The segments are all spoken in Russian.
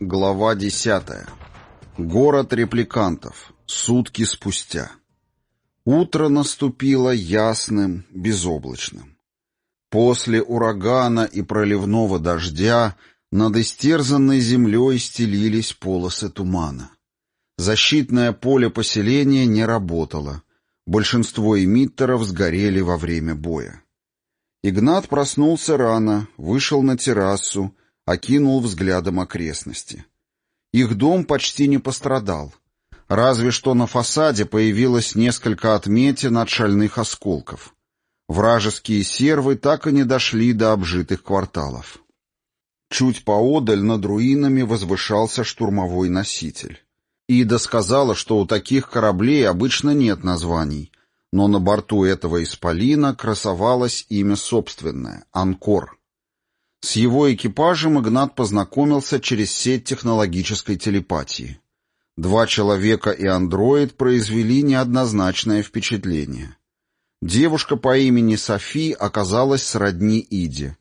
Глава 10. Город репликантов. Сутки спустя. Утро наступило ясным, безоблачным. После урагана и проливного дождя над истерзанной землей стелились полосы тумана. Защитное поле поселения не работало. Большинство эмиттеров сгорели во время боя. Игнат проснулся рано, вышел на террасу, окинул взглядом окрестности. Их дом почти не пострадал. Разве что на фасаде появилось несколько отметин от шальных осколков. Вражеские сервы так и не дошли до обжитых кварталов. Чуть поодаль над руинами возвышался штурмовой носитель. Ида сказала, что у таких кораблей обычно нет названий, но на борту этого исполина красовалось имя собственное — Анкор. С его экипажем Игнат познакомился через сеть технологической телепатии. Два человека и андроид произвели неоднозначное впечатление. Девушка по имени Софи оказалась сродни Иде.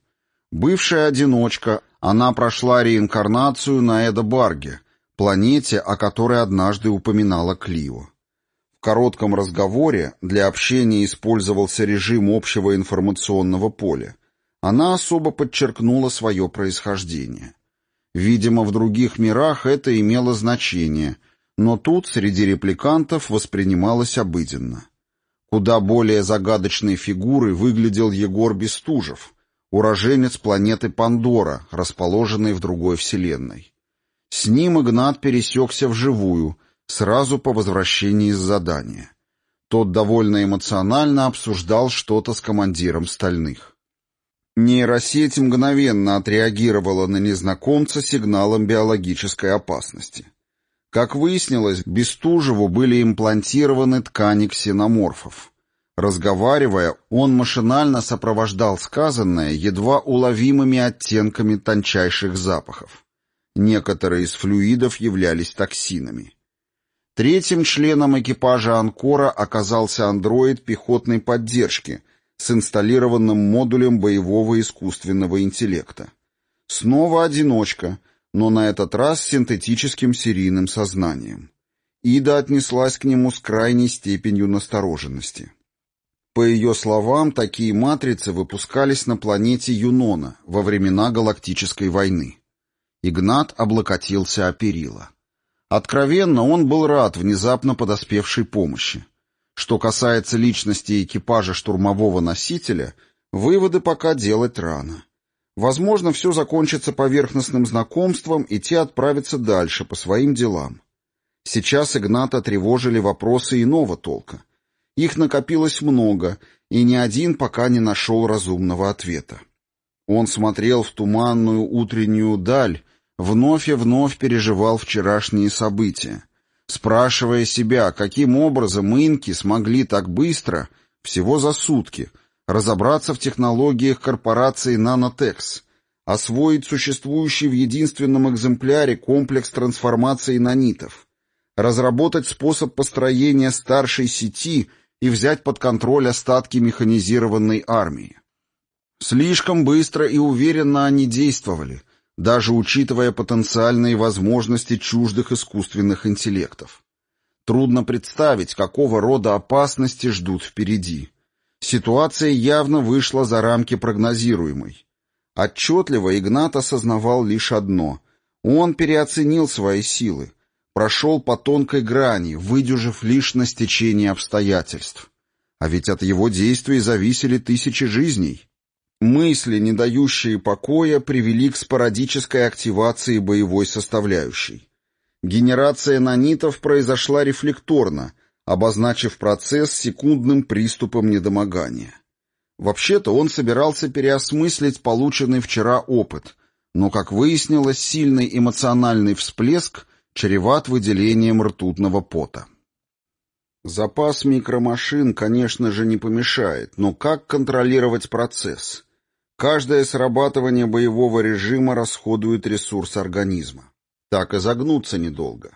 Бывшая одиночка, она прошла реинкарнацию на Эдо-Барге, планете, о которой однажды упоминала Клио. В коротком разговоре для общения использовался режим общего информационного поля — она особо подчеркнула свое происхождение. Видимо, в других мирах это имело значение, но тут среди репликантов воспринималось обыденно. Куда более загадочной фигурой выглядел Егор Бестужев, уроженец планеты Пандора, расположенной в другой вселенной. С ним Игнат пересекся вживую, сразу по возвращении из задания. Тот довольно эмоционально обсуждал что-то с командиром стальных. Нейросеть мгновенно отреагировала на незнакомца сигналом биологической опасности. Как выяснилось, Бестужеву были имплантированы ткани ксеноморфов. Разговаривая, он машинально сопровождал сказанное едва уловимыми оттенками тончайших запахов. Некоторые из флюидов являлись токсинами. Третьим членом экипажа «Анкора» оказался андроид пехотной поддержки — с инсталлированным модулем боевого искусственного интеллекта. Снова одиночка, но на этот раз с синтетическим серийным сознанием. Ида отнеслась к нему с крайней степенью настороженности. По ее словам, такие матрицы выпускались на планете Юнона во времена Галактической войны. Игнат облокотился о перила. Откровенно, он был рад внезапно подоспевшей помощи. Что касается личности экипажа штурмового носителя, выводы пока делать рано. Возможно, все закончится поверхностным знакомством, и те отправятся дальше по своим делам. Сейчас Игната тревожили вопросы иного толка. Их накопилось много, и ни один пока не нашел разумного ответа. Он смотрел в туманную утреннюю даль, вновь и вновь переживал вчерашние события, спрашивая себя, каким образом инки смогли так быстро, всего за сутки, разобраться в технологиях корпорации «Нанотекс», освоить существующий в единственном экземпляре комплекс трансформации нанитов, разработать способ построения старшей сети и взять под контроль остатки механизированной армии. Слишком быстро и уверенно они действовали, даже учитывая потенциальные возможности чуждых искусственных интеллектов. Трудно представить, какого рода опасности ждут впереди. Ситуация явно вышла за рамки прогнозируемой. Отчетливо Игнат осознавал лишь одно. Он переоценил свои силы, прошел по тонкой грани, выдюжив лишь на стечение обстоятельств. А ведь от его действий зависели тысячи жизней. Мысли, не дающие покоя, привели к спорадической активации боевой составляющей. Генерация нанитов произошла рефлекторно, обозначив процесс секундным приступом недомогания. Вообще-то он собирался переосмыслить полученный вчера опыт, но, как выяснилось, сильный эмоциональный всплеск чреват выделением ртутного пота. Запас микромашин, конечно же, не помешает, но как контролировать процесс? Каждое срабатывание боевого режима расходует ресурс организма. Так и загнуться недолго.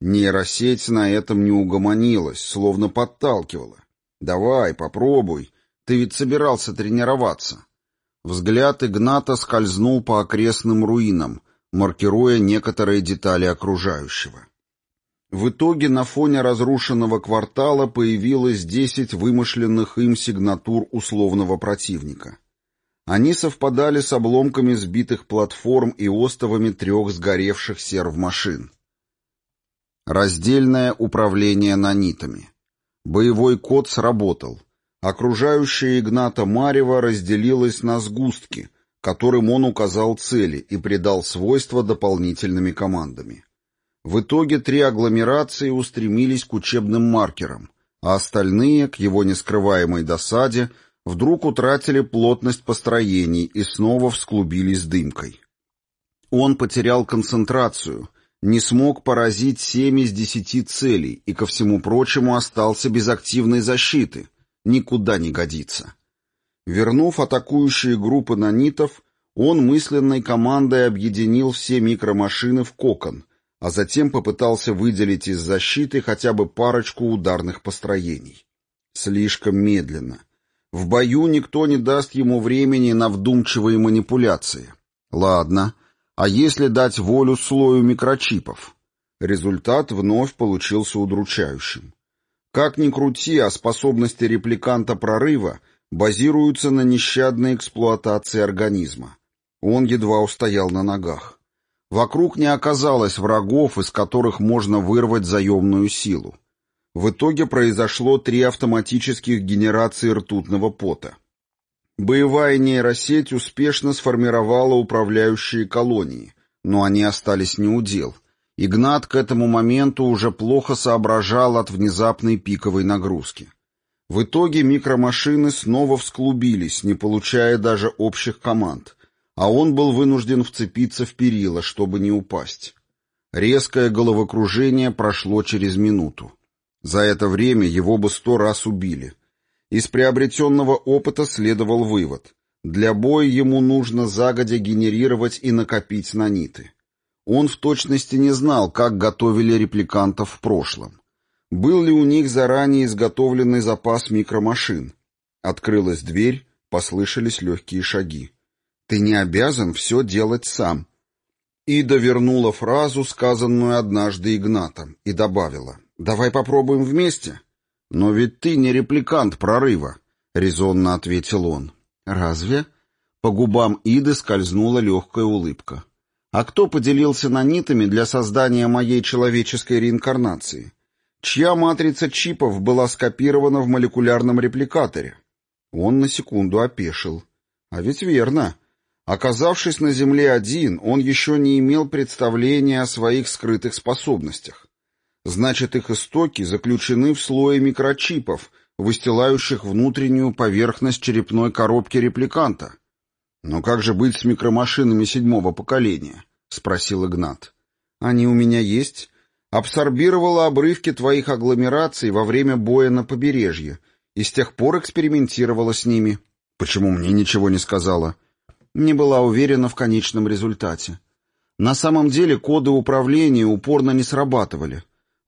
Нейросеть на этом не угомонилась, словно подталкивала. «Давай, попробуй, ты ведь собирался тренироваться». Взгляд Игната скользнул по окрестным руинам, маркируя некоторые детали окружающего. В итоге на фоне разрушенного квартала появилось 10 вымышленных им сигнатур условного противника. Они совпадали с обломками сбитых платформ и остовами трех сгоревших серв-машин. Раздельное управление нанитами. Боевой код сработал. Окружающая Игната Марева разделилась на сгустки, которым он указал цели и придал свойства дополнительными командами. В итоге три агломерации устремились к учебным маркерам, а остальные, к его нескрываемой досаде, вдруг утратили плотность построений и снова всклубились дымкой. Он потерял концентрацию, не смог поразить семь из десяти целей и, ко всему прочему, остался без активной защиты. Никуда не годится. Вернув атакующие группы нанитов, он мысленной командой объединил все микромашины в кокон, а затем попытался выделить из защиты хотя бы парочку ударных построений. Слишком медленно — в бою никто не даст ему времени на вдумчивые манипуляции. Ладно, а если дать волю слою микрочипов? Результат вновь получился удручающим. Как ни крути, а способности репликанта прорыва базируются на нещадной эксплуатации организма. Он едва устоял на ногах. Вокруг не оказалось врагов, из которых можно вырвать заемную силу. В итоге произошло три автоматических генерации ртутного пота. Боевая нейросеть успешно сформировала управляющие колонии, но они остались неудел. Игнат к этому моменту уже плохо соображал от внезапной пиковой нагрузки. В итоге микромашины снова всклубились, не получая даже общих команд, а он был вынужден вцепиться в перила, чтобы не упасть. Резкое головокружение прошло через минуту. За это время его бы сто раз убили. Из приобретенного опыта следовал вывод. Для боя ему нужно загодя генерировать и накопить наниты. Он в точности не знал, как готовили репликантов в прошлом. Был ли у них заранее изготовленный запас микромашин? Открылась дверь, послышались легкие шаги. «Ты не обязан все делать сам». Ида вернула фразу, сказанную однажды Игнатом, и добавила. Давай попробуем вместе. Но ведь ты не репликант прорыва, резонно ответил он. Разве? По губам Иды скользнула легкая улыбка. А кто поделился нанитами для создания моей человеческой реинкарнации? Чья матрица чипов была скопирована в молекулярном репликаторе? Он на секунду опешил. А ведь верно. Оказавшись на Земле один, он еще не имел представления о своих скрытых способностях. Значит, их истоки заключены в слое микрочипов, выстилающих внутреннюю поверхность черепной коробки репликанта. «Но как же быть с микромашинами седьмого поколения?» — спросил Игнат. «Они у меня есть. Абсорбировала обрывки твоих агломераций во время боя на побережье и с тех пор экспериментировала с ними. Почему мне ничего не сказала?» Не была уверена в конечном результате. На самом деле коды управления упорно не срабатывали.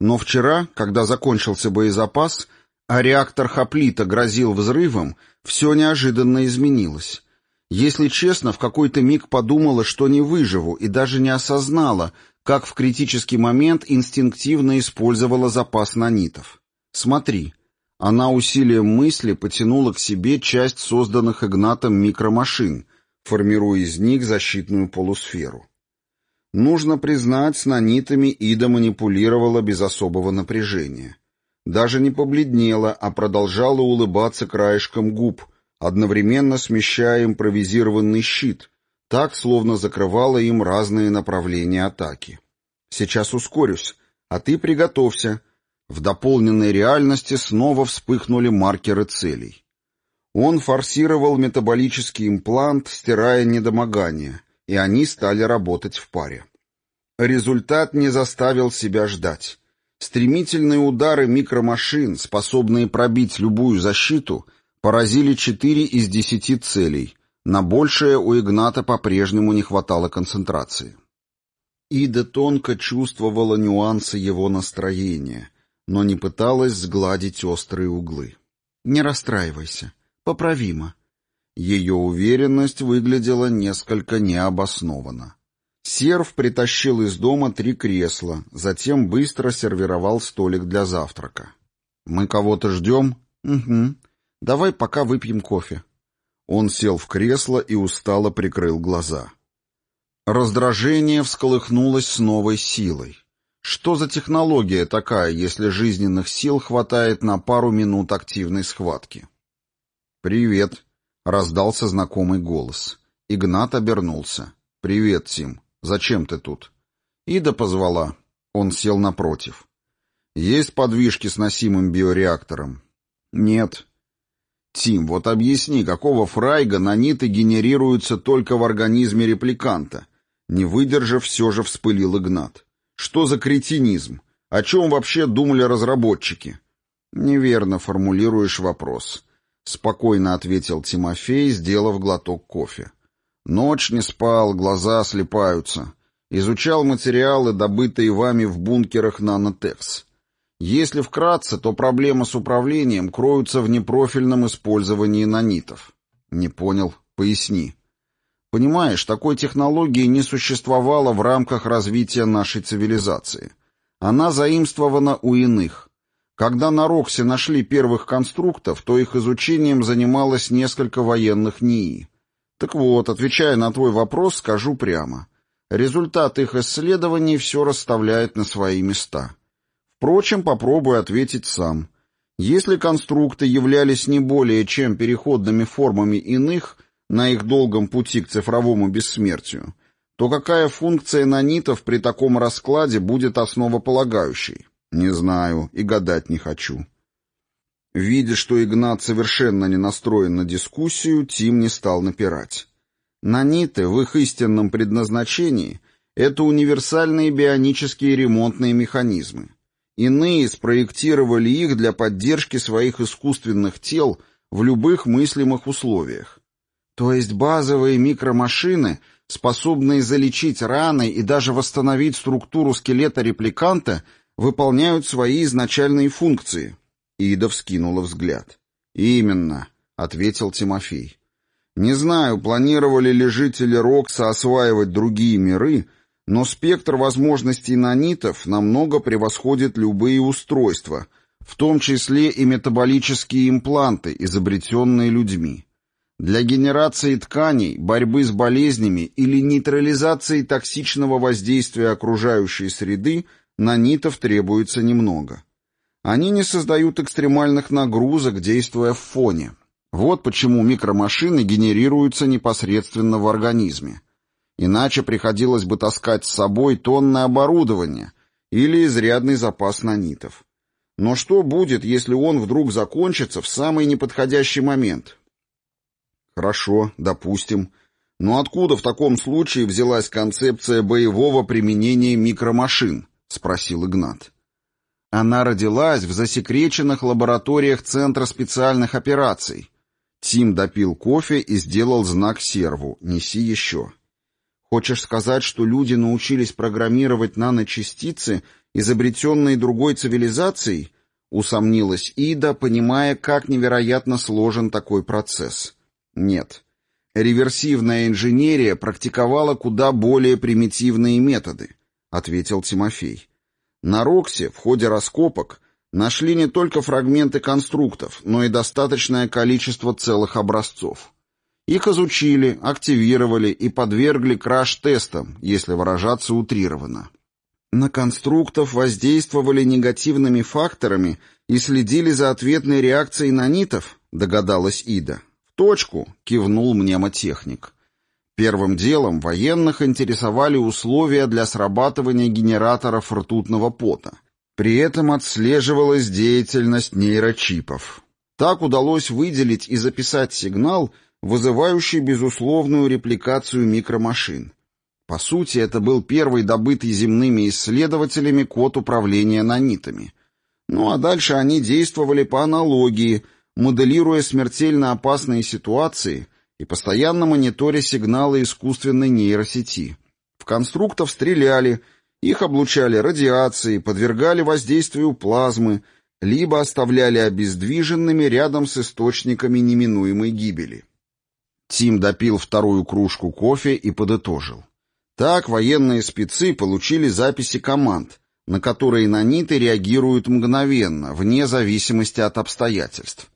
Но вчера, когда закончился боезапас, а реактор Хоплита грозил взрывом, все неожиданно изменилось. Если честно, в какой-то миг подумала, что не выживу, и даже не осознала, как в критический момент инстинктивно использовала запас нанитов. Смотри. Она усилием мысли потянула к себе часть созданных Игнатом микромашин, формируя из них защитную полусферу. Нужно признать, с нанитами Ида манипулировала без особого напряжения. Даже не побледнела, а продолжала улыбаться краешком губ, одновременно смещая импровизированный щит, так, словно закрывала им разные направления атаки. «Сейчас ускорюсь, а ты приготовься». В дополненной реальности снова вспыхнули маркеры целей. Он форсировал метаболический имплант, стирая недомогание, и они стали работать в паре. Результат не заставил себя ждать. Стремительные удары микромашин, способные пробить любую защиту, поразили четыре из десяти целей. На большее у Игната по-прежнему не хватало концентрации. Ида тонко чувствовала нюансы его настроения, но не пыталась сгладить острые углы. «Не расстраивайся. Поправимо. Ее уверенность выглядела несколько необоснованно. Серв притащил из дома три кресла, затем быстро сервировал столик для завтрака. «Мы кого-то ждем?» «Угу. Давай пока выпьем кофе». Он сел в кресло и устало прикрыл глаза. Раздражение всколыхнулось с новой силой. Что за технология такая, если жизненных сил хватает на пару минут активной схватки? «Привет», — раздался знакомый голос. Игнат обернулся. «Привет, Тим. Зачем ты тут?» «Ида позвала». Он сел напротив. «Есть подвижки с носимым биореактором?» «Нет». «Тим, вот объясни, какого фрайга наниты генерируются только в организме репликанта?» Не выдержав, все же вспылил Игнат. «Что за кретинизм? О чем вообще думали разработчики?» «Неверно формулируешь вопрос», — спокойно ответил Тимофей, сделав глоток кофе. «Ночь не спал, глаза слепаются. Изучал материалы, добытые вами в бункерах «Нанотекс». Если вкратце, то проблема с управлением кроются в непрофильном использовании нанитов. Не понял. Поясни. Понимаешь, такой технологии не существовало в рамках развития нашей цивилизации. Она заимствована у иных. Когда на Роксе нашли первых конструктов, то их изучением занималось несколько военных НИИ. Так вот, отвечая на твой вопрос, скажу прямо. Результат их исследований все расставляет на свои места. Впрочем, попробую ответить сам. Если конструкты являлись не более чем переходными формами иных на их долгом пути к цифровому бессмертию, то какая функция нанитов при таком раскладе будет основополагающей? Не знаю и гадать не хочу. Видя, что Игнат совершенно не настроен на дискуссию, Тим не стал напирать. Наниты в их истинном предназначении — это универсальные бионические ремонтные механизмы. Иные спроектировали их для поддержки своих искусственных тел в любых мыслимых условиях. То есть базовые микромашины, способные залечить раны и даже восстановить структуру скелета репликанта, выполняют свои изначальные функции. Ида вскинула взгляд. «Именно», — ответил Тимофей. «Не знаю, планировали ли жители Рокса осваивать другие миры, — но спектр возможностей нанитов намного превосходит любые устройства, в том числе и метаболические импланты, изобретенные людьми. Для генерации тканей, борьбы с болезнями или нейтрализации токсичного воздействия окружающей среды нанитов требуется немного. Они не создают экстремальных нагрузок, действуя в фоне. Вот почему микромашины генерируются непосредственно в организме. Иначе приходилось бы таскать с собой тонны оборудования или изрядный запас нанитов. Но что будет, если он вдруг закончится в самый неподходящий момент? Хорошо, допустим. Но откуда в таком случае взялась концепция боевого применения микромашин? Спросил Игнат. Она родилась в засекреченных лабораториях Центра специальных операций. Тим допил кофе и сделал знак серву «Неси еще». Хочешь сказать, что люди научились программировать наночастицы, изобретенные другой цивилизацией? Усомнилась Ида, понимая, как невероятно сложен такой процесс. Нет. Реверсивная инженерия практиковала куда более примитивные методы, ответил Тимофей. На Роксе в ходе раскопок нашли не только фрагменты конструктов, но и достаточное количество целых образцов. Их изучили, активировали и подвергли краш-тестам, если выражаться утрированно. На конструктов воздействовали негативными факторами и следили за ответной реакцией нанитов, догадалась Ида. В точку, кивнул мнемотехник. Первым делом военных интересовали условия для срабатывания генераторов ртутного пота. При этом отслеживалась деятельность нейрочипов. Так удалось выделить и записать сигнал, вызывающий безусловную репликацию микромашин. По сути, это был первый добытый земными исследователями код управления нанитами. Ну а дальше они действовали по аналогии, моделируя смертельно опасные ситуации и постоянно мониторя сигналы искусственной нейросети. В конструктов стреляли, их облучали радиацией, подвергали воздействию плазмы, либо оставляли обездвиженными рядом с источниками неминуемой гибели. Тим допил вторую кружку кофе и подытожил. Так военные спецы получили записи команд, на которые наниты реагируют мгновенно, вне зависимости от обстоятельств.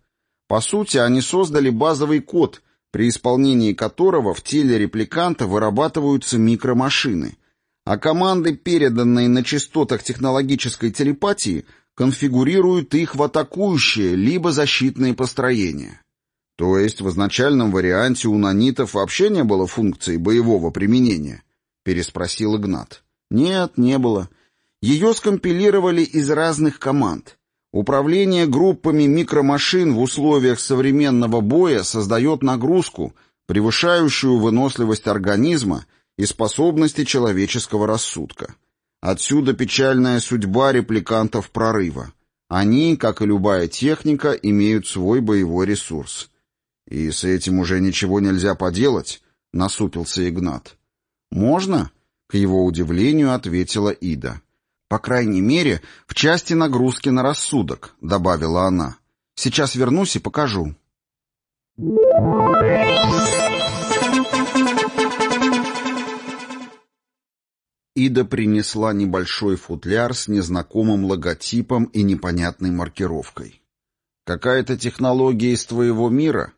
По сути, они создали базовый код, при исполнении которого в теле репликанта вырабатываются микромашины, а команды, переданные на частотах технологической телепатии, конфигурируют их в атакующие либо защитные построения. То есть в изначальном варианте у нанитов вообще не было функции боевого применения? Переспросил Игнат. Нет, не было. Ее скомпилировали из разных команд. Управление группами микромашин в условиях современного боя создает нагрузку, превышающую выносливость организма и способности человеческого рассудка. Отсюда печальная судьба репликантов прорыва. Они, как и любая техника, имеют свой боевой ресурс. «И с этим уже ничего нельзя поделать?» — насупился Игнат. «Можно?» — к его удивлению ответила Ида. «По крайней мере, в части нагрузки на рассудок», — добавила она. «Сейчас вернусь и покажу». Ида принесла небольшой футляр с незнакомым логотипом и непонятной маркировкой. «Какая-то технология из твоего мира?»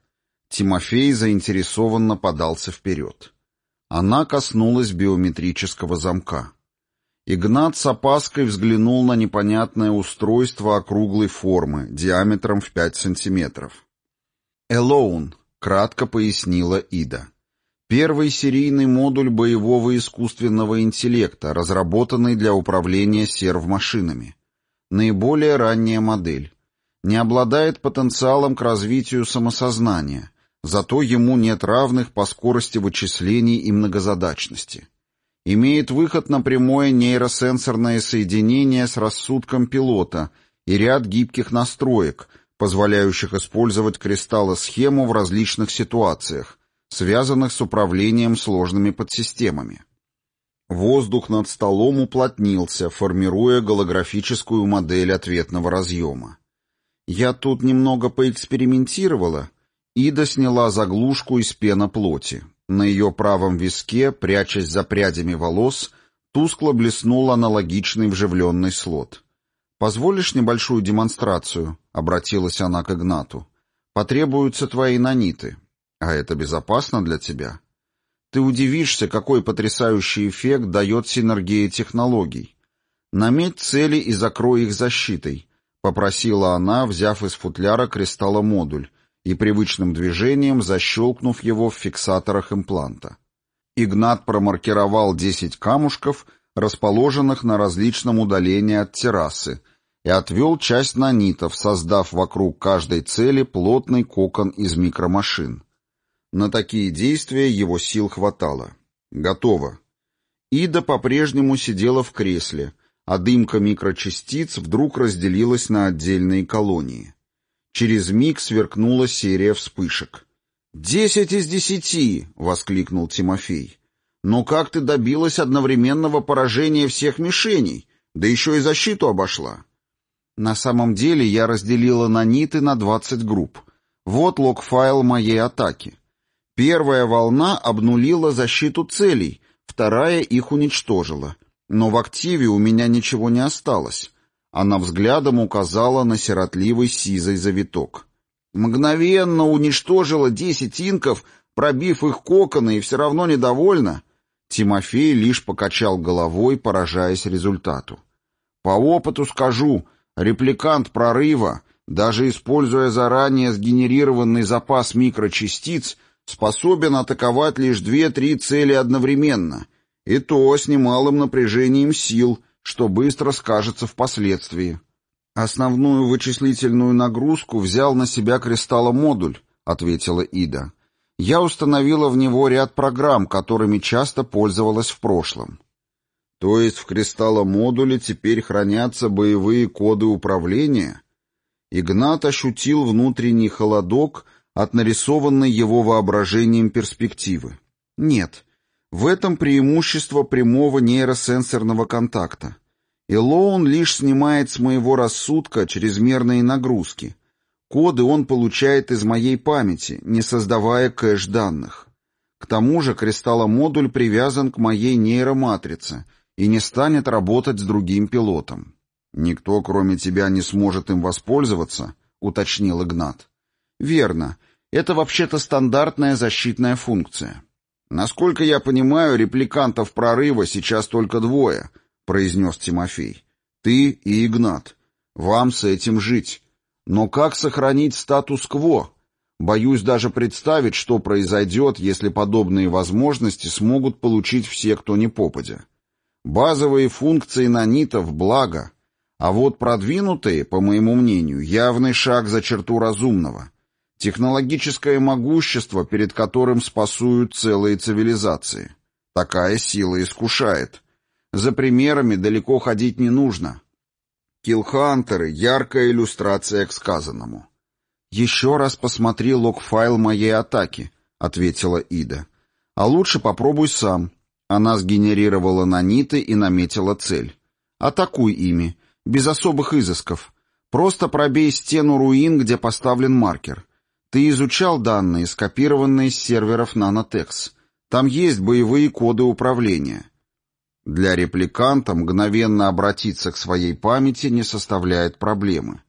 Тимофей заинтересованно подался вперед. Она коснулась биометрического замка. Игнат с опаской взглянул на непонятное устройство округлой формы, диаметром в 5 сантиметров. «Элоун», — кратко пояснила Ида. «Первый серийный модуль боевого искусственного интеллекта, разработанный для управления серв-машинами. Наиболее ранняя модель. Не обладает потенциалом к развитию самосознания, зато ему нет равных по скорости вычислений и многозадачности имеет выход на прямое нейросенсорное соединение с рассудком пилота и ряд гибких настроек, позволяющих использовать кристаллосхему в различных ситуациях, связанных с управлением сложными подсистемами. Воздух над столом уплотнился, формируя голографическую модель ответного разъема. Я тут немного поэкспериментировала. Ида сняла заглушку из пеноплоти. На ее правом виске, прячась за прядями волос, тускло блеснул аналогичный вживленный слот. «Позволишь небольшую демонстрацию?» — обратилась она к Игнату. «Потребуются твои наниты. А это безопасно для тебя?» Ты удивишься, какой потрясающий эффект дает синергия технологий. Наметь цели и закрой их защитой, — попросила она, взяв из футляра кристалломодуль, и привычным движением защелкнув его в фиксаторах импланта. Игнат промаркировал 10 камушков, расположенных на различном удалении от террасы, и отвел часть нанитов, создав вокруг каждой цели плотный кокон из микромашин. На такие действия его сил хватало. Готово. Ида по-прежнему сидела в кресле, а дымка микрочастиц вдруг разделилась на отдельные колонии. Через миг сверкнула серия вспышек. «Десять из десяти!» — воскликнул Тимофей. «Но как ты добилась одновременного поражения всех мишеней? Да еще и защиту обошла!» На самом деле я разделила наниты на двадцать групп. Вот лог-файл моей атаки. Первая волна обнулила защиту целей, вторая их уничтожила. Но в активе у меня ничего не осталось. Она взглядом указала на сиротливый сизый завиток. Мгновенно уничтожила десять инков, пробив их коконы, и все равно недовольна. Тимофей лишь покачал головой, поражаясь результату. По опыту скажу, репликант прорыва, даже используя заранее сгенерированный запас микрочастиц, способен атаковать лишь две-три цели одновременно, и то с немалым напряжением сил — что быстро скажется впоследствии. «Основную вычислительную нагрузку взял на себя кристалломодуль», — ответила Ида. «Я установила в него ряд программ, которыми часто пользовалась в прошлом». «То есть в кристалломодуле теперь хранятся боевые коды управления?» Игнат ощутил внутренний холодок от нарисованной его воображением перспективы. «Нет, в этом преимущество прямого нейросенсорного контакта. И Лоун лишь снимает с моего рассудка чрезмерные нагрузки. Коды он получает из моей памяти, не создавая кэш данных. К тому же кристалломодуль привязан к моей нейроматрице и не станет работать с другим пилотом. «Никто, кроме тебя, не сможет им воспользоваться», — уточнил Игнат. «Верно. Это вообще-то стандартная защитная функция». «Насколько я понимаю, репликантов прорыва сейчас только двое», — произнес Тимофей. «Ты и Игнат. Вам с этим жить. Но как сохранить статус-кво? Боюсь даже представить, что произойдет, если подобные возможности смогут получить все, кто не попадя. Базовые функции нанитов – благо, а вот продвинутые, по моему мнению, явный шаг за черту разумного. Технологическое могущество, перед которым спасуют целые цивилизации. Такая сила искушает. За примерами далеко ходить не нужно. Киллхантеры – яркая иллюстрация к сказанному. «Еще раз посмотри лог-файл моей атаки», — ответила Ида. «А лучше попробуй сам». Она сгенерировала наниты и наметила цель. «Атакуй ими, без особых изысков. Просто пробей стену руин, где поставлен маркер. Ты изучал данные, скопированные с серверов Nanotex. Там есть боевые коды управления». Для репликанта мгновенно обратиться к своей памяти не составляет проблемы.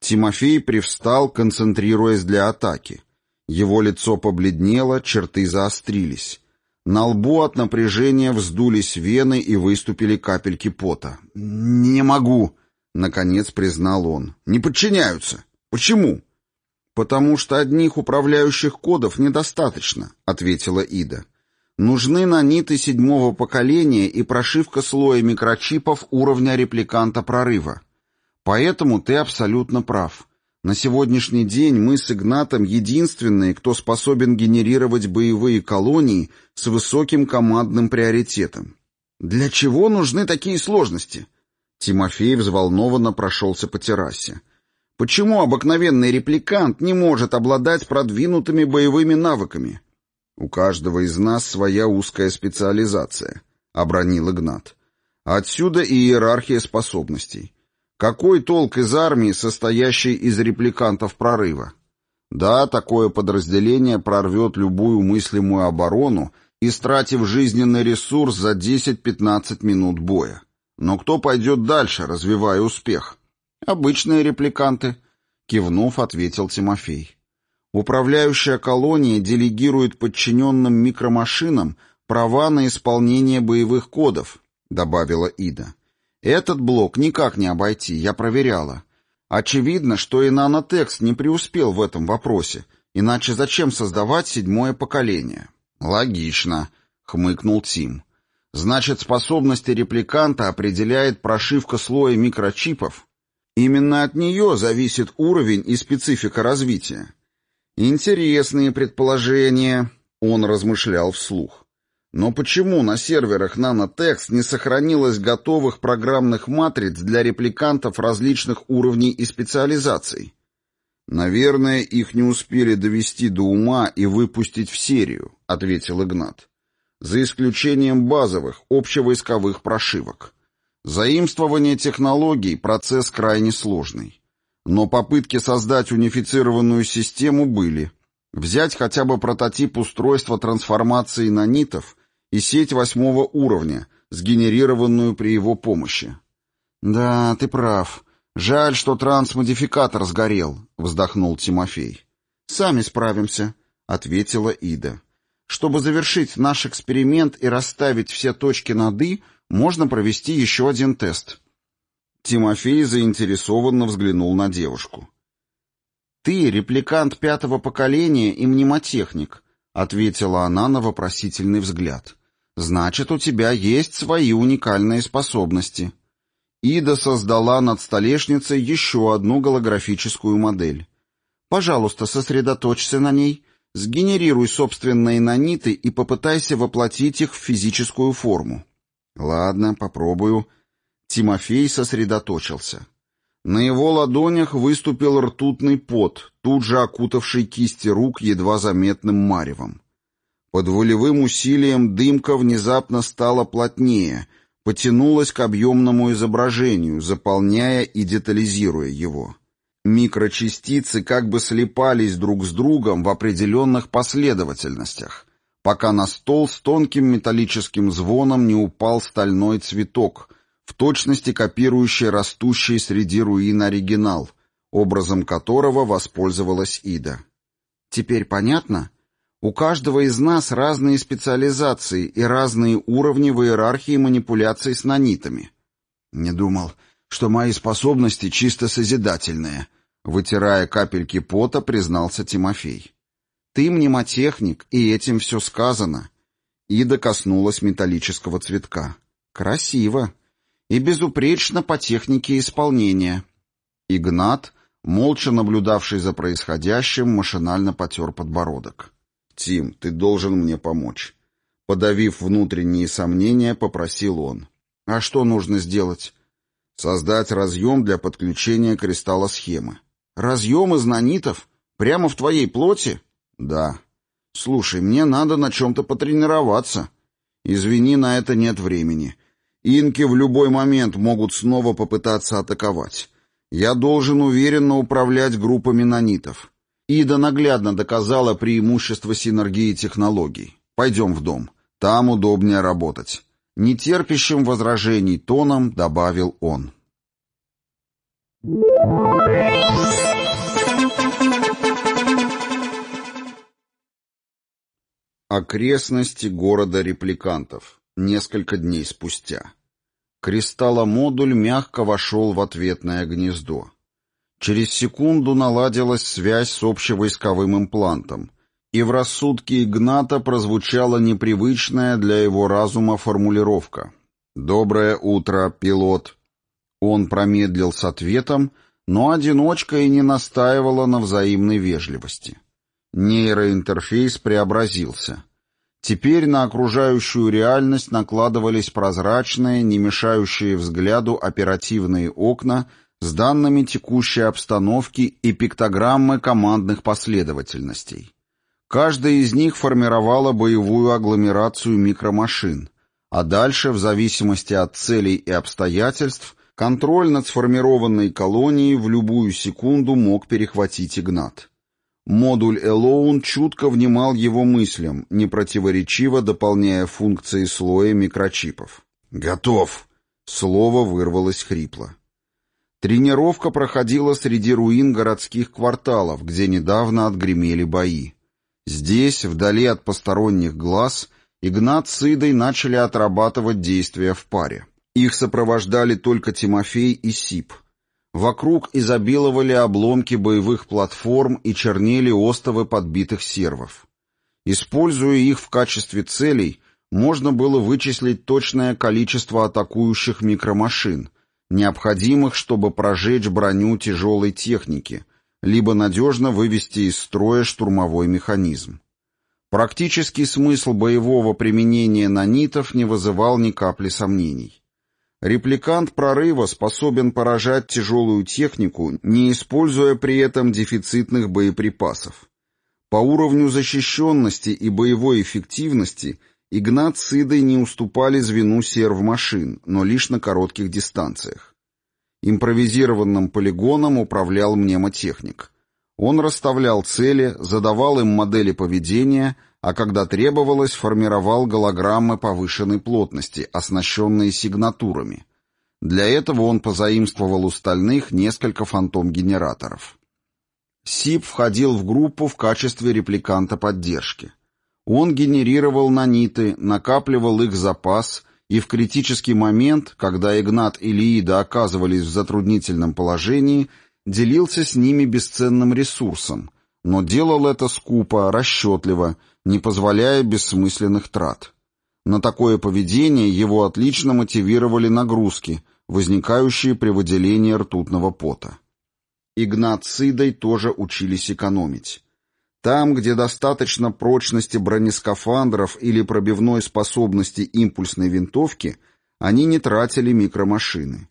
Тимофей привстал, концентрируясь для атаки. Его лицо побледнело, черты заострились. На лбу от напряжения вздулись вены и выступили капельки пота. «Не могу», — наконец признал он. «Не подчиняются. Почему?» «Потому что одних управляющих кодов недостаточно», — ответила Ида. «Нужны наниты седьмого поколения и прошивка слоя микрочипов уровня репликанта прорыва». Поэтому ты абсолютно прав. На сегодняшний день мы с Игнатом единственные, кто способен генерировать боевые колонии с высоким командным приоритетом. Для чего нужны такие сложности? Тимофей взволнованно прошелся по террасе. Почему обыкновенный репликант не может обладать продвинутыми боевыми навыками? У каждого из нас своя узкая специализация, обронил Игнат. Отсюда и иерархия способностей. Какой толк из армии, состоящей из репликантов прорыва? Да, такое подразделение прорвет любую мыслимую оборону, истратив жизненный ресурс за 10-15 минут боя. Но кто пойдет дальше, развивая успех? Обычные репликанты, кивнув, ответил Тимофей. Управляющая колония делегирует подчиненным микромашинам права на исполнение боевых кодов, добавила Ида. Этот блок никак не обойти, я проверяла. Очевидно, что и нанотекст не преуспел в этом вопросе, иначе зачем создавать седьмое поколение? Логично, хмыкнул Тим. Значит, способности репликанта определяет прошивка слоя микрочипов? Именно от нее зависит уровень и специфика развития. Интересные предположения, он размышлял вслух. Но почему на серверах Nanotext не сохранилось готовых программных матриц для репликантов различных уровней и специализаций? Наверное, их не успели довести до ума и выпустить в серию, ответил Игнат. За исключением базовых, общевойсковых прошивок. Заимствование технологий – процесс крайне сложный. Но попытки создать унифицированную систему были. Взять хотя бы прототип устройства трансформации нанитов – и сеть восьмого уровня, сгенерированную при его помощи. «Да, ты прав. Жаль, что трансмодификатор сгорел», — вздохнул Тимофей. «Сами справимся», — ответила Ида. «Чтобы завершить наш эксперимент и расставить все точки над «и», можно провести еще один тест». Тимофей заинтересованно взглянул на девушку. «Ты репликант пятого поколения и мнемотехник», — ответила она на вопросительный взгляд. Значит, у тебя есть свои уникальные способности. Ида создала над столешницей еще одну голографическую модель. Пожалуйста, сосредоточься на ней, сгенерируй собственные наниты и попытайся воплотить их в физическую форму. Ладно, попробую. Тимофей сосредоточился. На его ладонях выступил ртутный пот, тут же окутавший кисти рук едва заметным маревом. Под волевым усилием дымка внезапно стала плотнее, потянулась к объемному изображению, заполняя и детализируя его. Микрочастицы как бы слипались друг с другом в определенных последовательностях. Пока на стол с тонким металлическим звоном не упал стальной цветок, в точности копирующий растущий среди руин оригинал, образом которого воспользовалась Ида. «Теперь понятно?» У каждого из нас разные специализации и разные уровни в иерархии манипуляций с нанитами. Не думал, что мои способности чисто созидательные, вытирая капельки пота, признался Тимофей. Ты мнемотехник, и этим все сказано. Ида коснулась металлического цветка. Красиво. И безупречно по технике исполнения. Игнат, молча наблюдавший за происходящим, машинально потер подбородок. «Тим, ты должен мне помочь». Подавив внутренние сомнения, попросил он. «А что нужно сделать?» «Создать разъем для подключения кристалла схемы». «Разъем из нанитов? Прямо в твоей плоти?» «Да». «Слушай, мне надо на чем-то потренироваться». «Извини, на это нет времени. Инки в любой момент могут снова попытаться атаковать. Я должен уверенно управлять группами нанитов. Ида наглядно доказала преимущество синергии технологий. «Пойдем в дом. Там удобнее работать». Нетерпящим возражений тоном добавил он. Окрестности города репликантов. Несколько дней спустя. Кристалломодуль мягко вошел в ответное гнездо. Через секунду наладилась связь с общевойсковым имплантом, и в рассудке Игната прозвучала непривычная для его разума формулировка. «Доброе утро, пилот». Он промедлил с ответом, но одиночка и не настаивала на взаимной вежливости. Нейроинтерфейс преобразился. Теперь на окружающую реальность накладывались прозрачные, не мешающие взгляду оперативные окна — с данными текущей обстановки и пиктограммы командных последовательностей. Каждая из них формировала боевую агломерацию микромашин, а дальше, в зависимости от целей и обстоятельств, контроль над сформированной колонией в любую секунду мог перехватить Игнат. Модуль Элоун чутко внимал его мыслям, непротиворечиво дополняя функции слоя микрочипов. «Готов!» Слово вырвалось хрипло. Тренировка проходила среди руин городских кварталов, где недавно отгремели бои. Здесь, вдали от посторонних глаз, Игнат с Идой начали отрабатывать действия в паре. Их сопровождали только Тимофей и Сип. Вокруг изобиловали обломки боевых платформ и чернели остовы подбитых сервов. Используя их в качестве целей, можно было вычислить точное количество атакующих микромашин — необходимых, чтобы прожечь броню тяжелой техники, либо надежно вывести из строя штурмовой механизм. Практический смысл боевого применения нанитов не вызывал ни капли сомнений. Репликант прорыва способен поражать тяжелую технику, не используя при этом дефицитных боеприпасов. По уровню защищенности и боевой эффективности – Игнат с Идой не уступали звену серв-машин, но лишь на коротких дистанциях. Импровизированным полигоном управлял мнемотехник. Он расставлял цели, задавал им модели поведения, а когда требовалось, формировал голограммы повышенной плотности, оснащенные сигнатурами. Для этого он позаимствовал у стальных несколько фантом-генераторов. СИП входил в группу в качестве репликанта поддержки. Он генерировал наниты, накапливал их запас, и в критический момент, когда Игнат и Лиида оказывались в затруднительном положении, делился с ними бесценным ресурсом, но делал это скупо, расчетливо, не позволяя бессмысленных трат. На такое поведение его отлично мотивировали нагрузки, возникающие при выделении ртутного пота. Игнат с Идой тоже учились экономить. Там, где достаточно прочности бронескафандров или пробивной способности импульсной винтовки, они не тратили микромашины.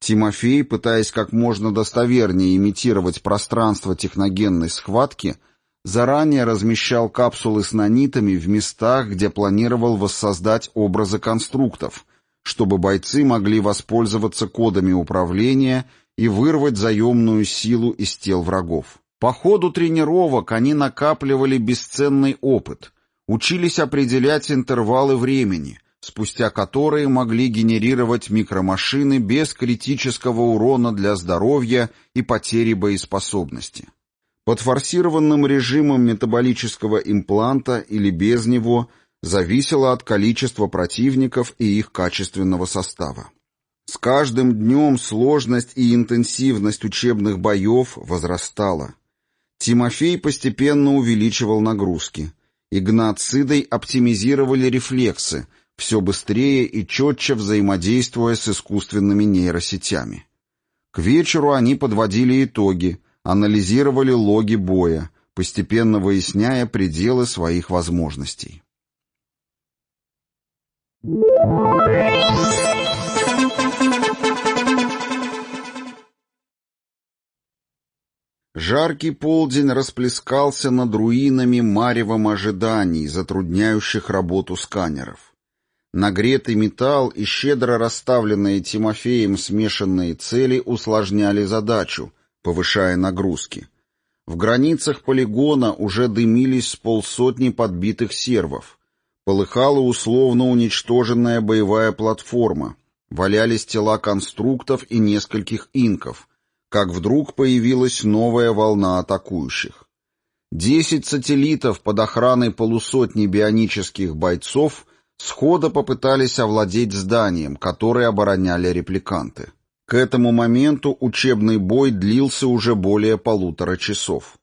Тимофей, пытаясь как можно достовернее имитировать пространство техногенной схватки, заранее размещал капсулы с нанитами в местах, где планировал воссоздать образы конструктов, чтобы бойцы могли воспользоваться кодами управления и вырвать заемную силу из тел врагов. По ходу тренировок они накапливали бесценный опыт, учились определять интервалы времени, спустя которые могли генерировать микромашины без критического урона для здоровья и потери боеспособности. Под форсированным режимом метаболического импланта или без него зависело от количества противников и их качественного состава. С каждым днем сложность и интенсивность учебных боев возрастала. Тимофей постепенно увеличивал нагрузки. Игнат с Идой оптимизировали рефлексы, все быстрее и четче взаимодействуя с искусственными нейросетями. К вечеру они подводили итоги, анализировали логи боя, постепенно выясняя пределы своих возможностей. Жаркий полдень расплескался над руинами маревом ожиданий, затрудняющих работу сканеров. Нагретый металл и щедро расставленные Тимофеем смешанные цели усложняли задачу, повышая нагрузки. В границах полигона уже дымились с полсотни подбитых сервов. Полыхала условно уничтоженная боевая платформа. Валялись тела конструктов и нескольких инков, как вдруг появилась новая волна атакующих. Десять сателлитов под охраной полусотни бионических бойцов схода попытались овладеть зданием, которое обороняли репликанты. К этому моменту учебный бой длился уже более полутора часов.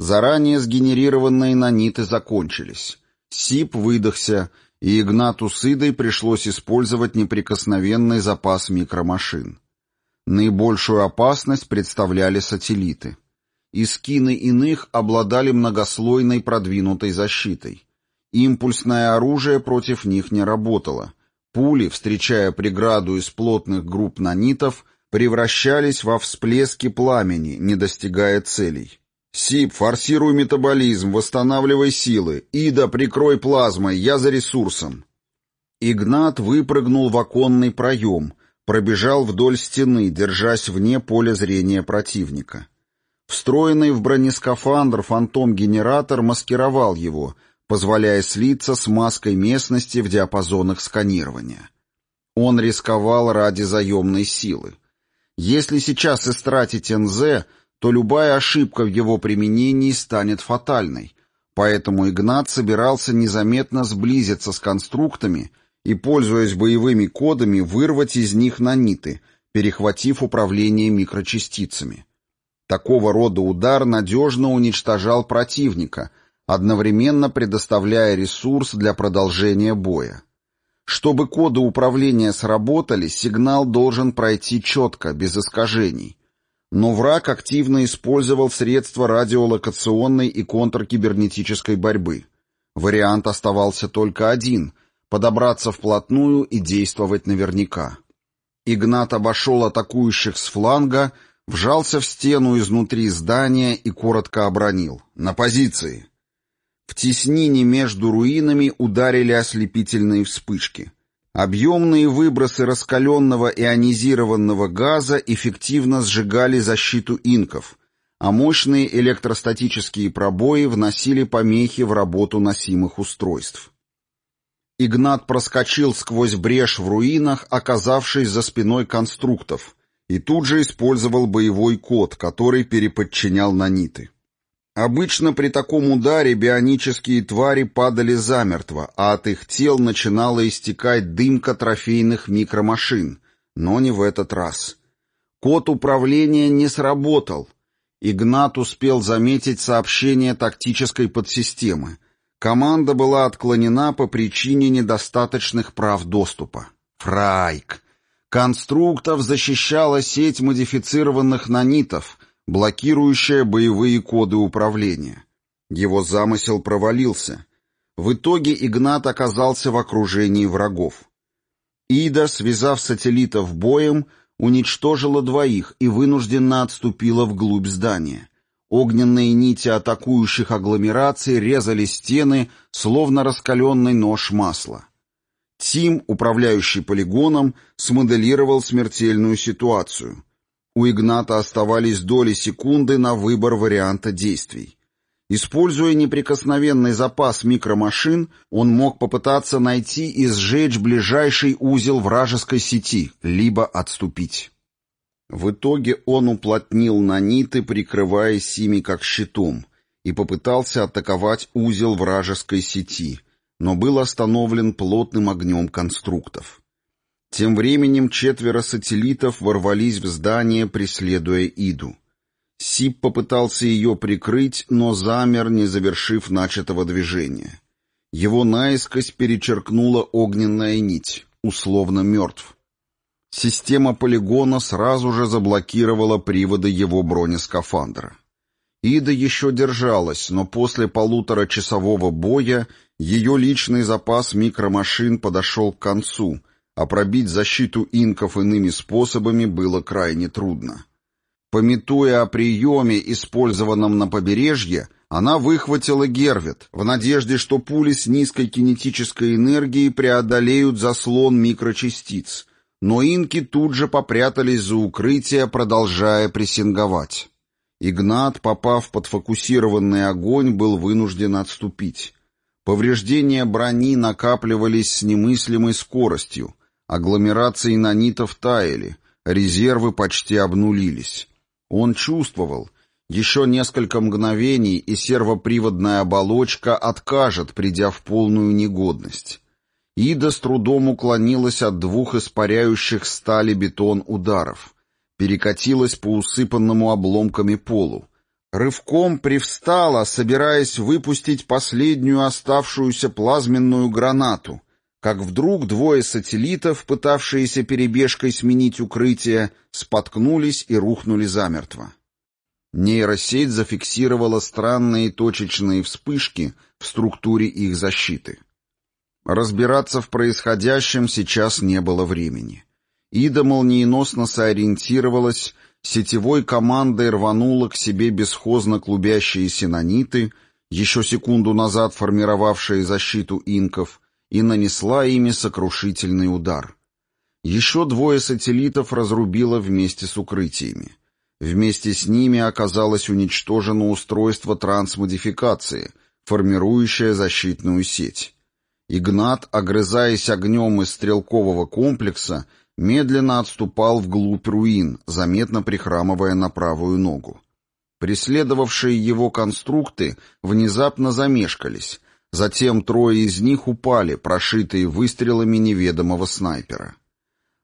Заранее сгенерированные наниты закончились. СИП выдохся, и Игнату с Идой пришлось использовать неприкосновенный запас микромашин. Наибольшую опасность представляли сателлиты. Искины иных обладали многослойной продвинутой защитой. Импульсное оружие против них не работало. Пули, встречая преграду из плотных групп нанитов, превращались во всплески пламени, не достигая целей. «Сип, форсируй метаболизм, восстанавливай силы. Ида, прикрой плазмой, я за ресурсом». Игнат выпрыгнул в оконный проем, пробежал вдоль стены, держась вне поля зрения противника. Встроенный в бронескафандр фантом-генератор маскировал его, позволяя слиться с маской местности в диапазонах сканирования. Он рисковал ради заемной силы. Если сейчас истратить НЗ, то любая ошибка в его применении станет фатальной, поэтому Игнат собирался незаметно сблизиться с конструктами и, пользуясь боевыми кодами, вырвать из них наниты, перехватив управление микрочастицами. Такого рода удар надежно уничтожал противника, одновременно предоставляя ресурс для продолжения боя. Чтобы коды управления сработали, сигнал должен пройти четко, без искажений. Но враг активно использовал средства радиолокационной и контркибернетической борьбы. Вариант оставался только один — подобраться вплотную и действовать наверняка. Игнат обошел атакующих с фланга, вжался в стену изнутри здания и коротко обронил. «На позиции!» В теснине между руинами ударили ослепительные вспышки. Объемные выбросы раскаленного ионизированного газа эффективно сжигали защиту инков, а мощные электростатические пробои вносили помехи в работу носимых устройств. Игнат проскочил сквозь брешь в руинах, оказавшись за спиной конструктов, и тут же использовал боевой код, который переподчинял наниты. Обычно при таком ударе бионические твари падали замертво, а от их тел начинала истекать дымка трофейных микромашин, но не в этот раз. Код управления не сработал. Игнат успел заметить сообщение тактической подсистемы. Команда была отклонена по причине недостаточных прав доступа. Фрайк. Конструктов защищала сеть модифицированных нанитов — блокирующая боевые коды управления. Его замысел провалился. В итоге Игнат оказался в окружении врагов. Ида, связав сателлитов боем, уничтожила двоих и вынужденно отступила вглубь здания. Огненные нити атакующих агломераций резали стены, словно раскаленный нож масла. Тим, управляющий полигоном, смоделировал смертельную ситуацию. У Игната оставались доли секунды на выбор варианта действий. Используя неприкосновенный запас микромашин, он мог попытаться найти и сжечь ближайший узел вражеской сети, либо отступить. В итоге он уплотнил наниты, прикрываясь ими как щитом, и попытался атаковать узел вражеской сети, но был остановлен плотным огнем конструктов. Тем временем четверо сателлитов ворвались в здание, преследуя Иду. Сип попытался ее прикрыть, но замер, не завершив начатого движения. Его наискось перечеркнула огненная нить, условно мертв. Система полигона сразу же заблокировала приводы его бронескафандра. Ида еще держалась, но после полуторачасового боя ее личный запас микромашин подошел к концу, а пробить защиту инков иными способами было крайне трудно. Пометуя о приеме, использованном на побережье, она выхватила Гервит, в надежде, что пули с низкой кинетической энергией преодолеют заслон микрочастиц, но инки тут же попрятались за укрытие, продолжая прессинговать. Игнат, попав под фокусированный огонь, был вынужден отступить. Повреждения брони накапливались с немыслимой скоростью, агломерации нанитов таяли, резервы почти обнулились. Он чувствовал, еще несколько мгновений, и сервоприводная оболочка откажет, придя в полную негодность. Ида с трудом уклонилась от двух испаряющих стали бетон ударов, перекатилась по усыпанному обломками полу, рывком привстала, собираясь выпустить последнюю оставшуюся плазменную гранату, как вдруг двое сателлитов, пытавшиеся перебежкой сменить укрытие, споткнулись и рухнули замертво. Нейросеть зафиксировала странные точечные вспышки в структуре их защиты. Разбираться в происходящем сейчас не было времени. Ида молниеносно сориентировалась, сетевой командой рванула к себе бесхозно клубящиеся наниты, еще секунду назад формировавшие защиту инков, и нанесла ими сокрушительный удар. Еще двое сателлитов разрубило вместе с укрытиями. Вместе с ними оказалось уничтожено устройство трансмодификации, формирующее защитную сеть. Игнат, огрызаясь огнем из стрелкового комплекса, медленно отступал вглубь руин, заметно прихрамывая на правую ногу. Преследовавшие его конструкты внезапно замешкались, Затем трое из них упали, прошитые выстрелами неведомого снайпера.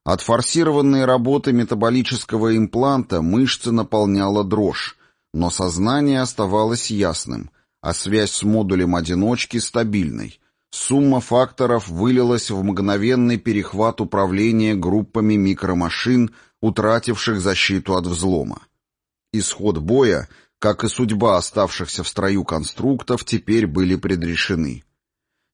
От форсированной работы метаболического импланта мышцы наполняла дрожь, но сознание оставалось ясным, а связь с модулем одиночки стабильной. Сумма факторов вылилась в мгновенный перехват управления группами микромашин, утративших защиту от взлома. Исход боя как и судьба оставшихся в строю конструктов, теперь были предрешены.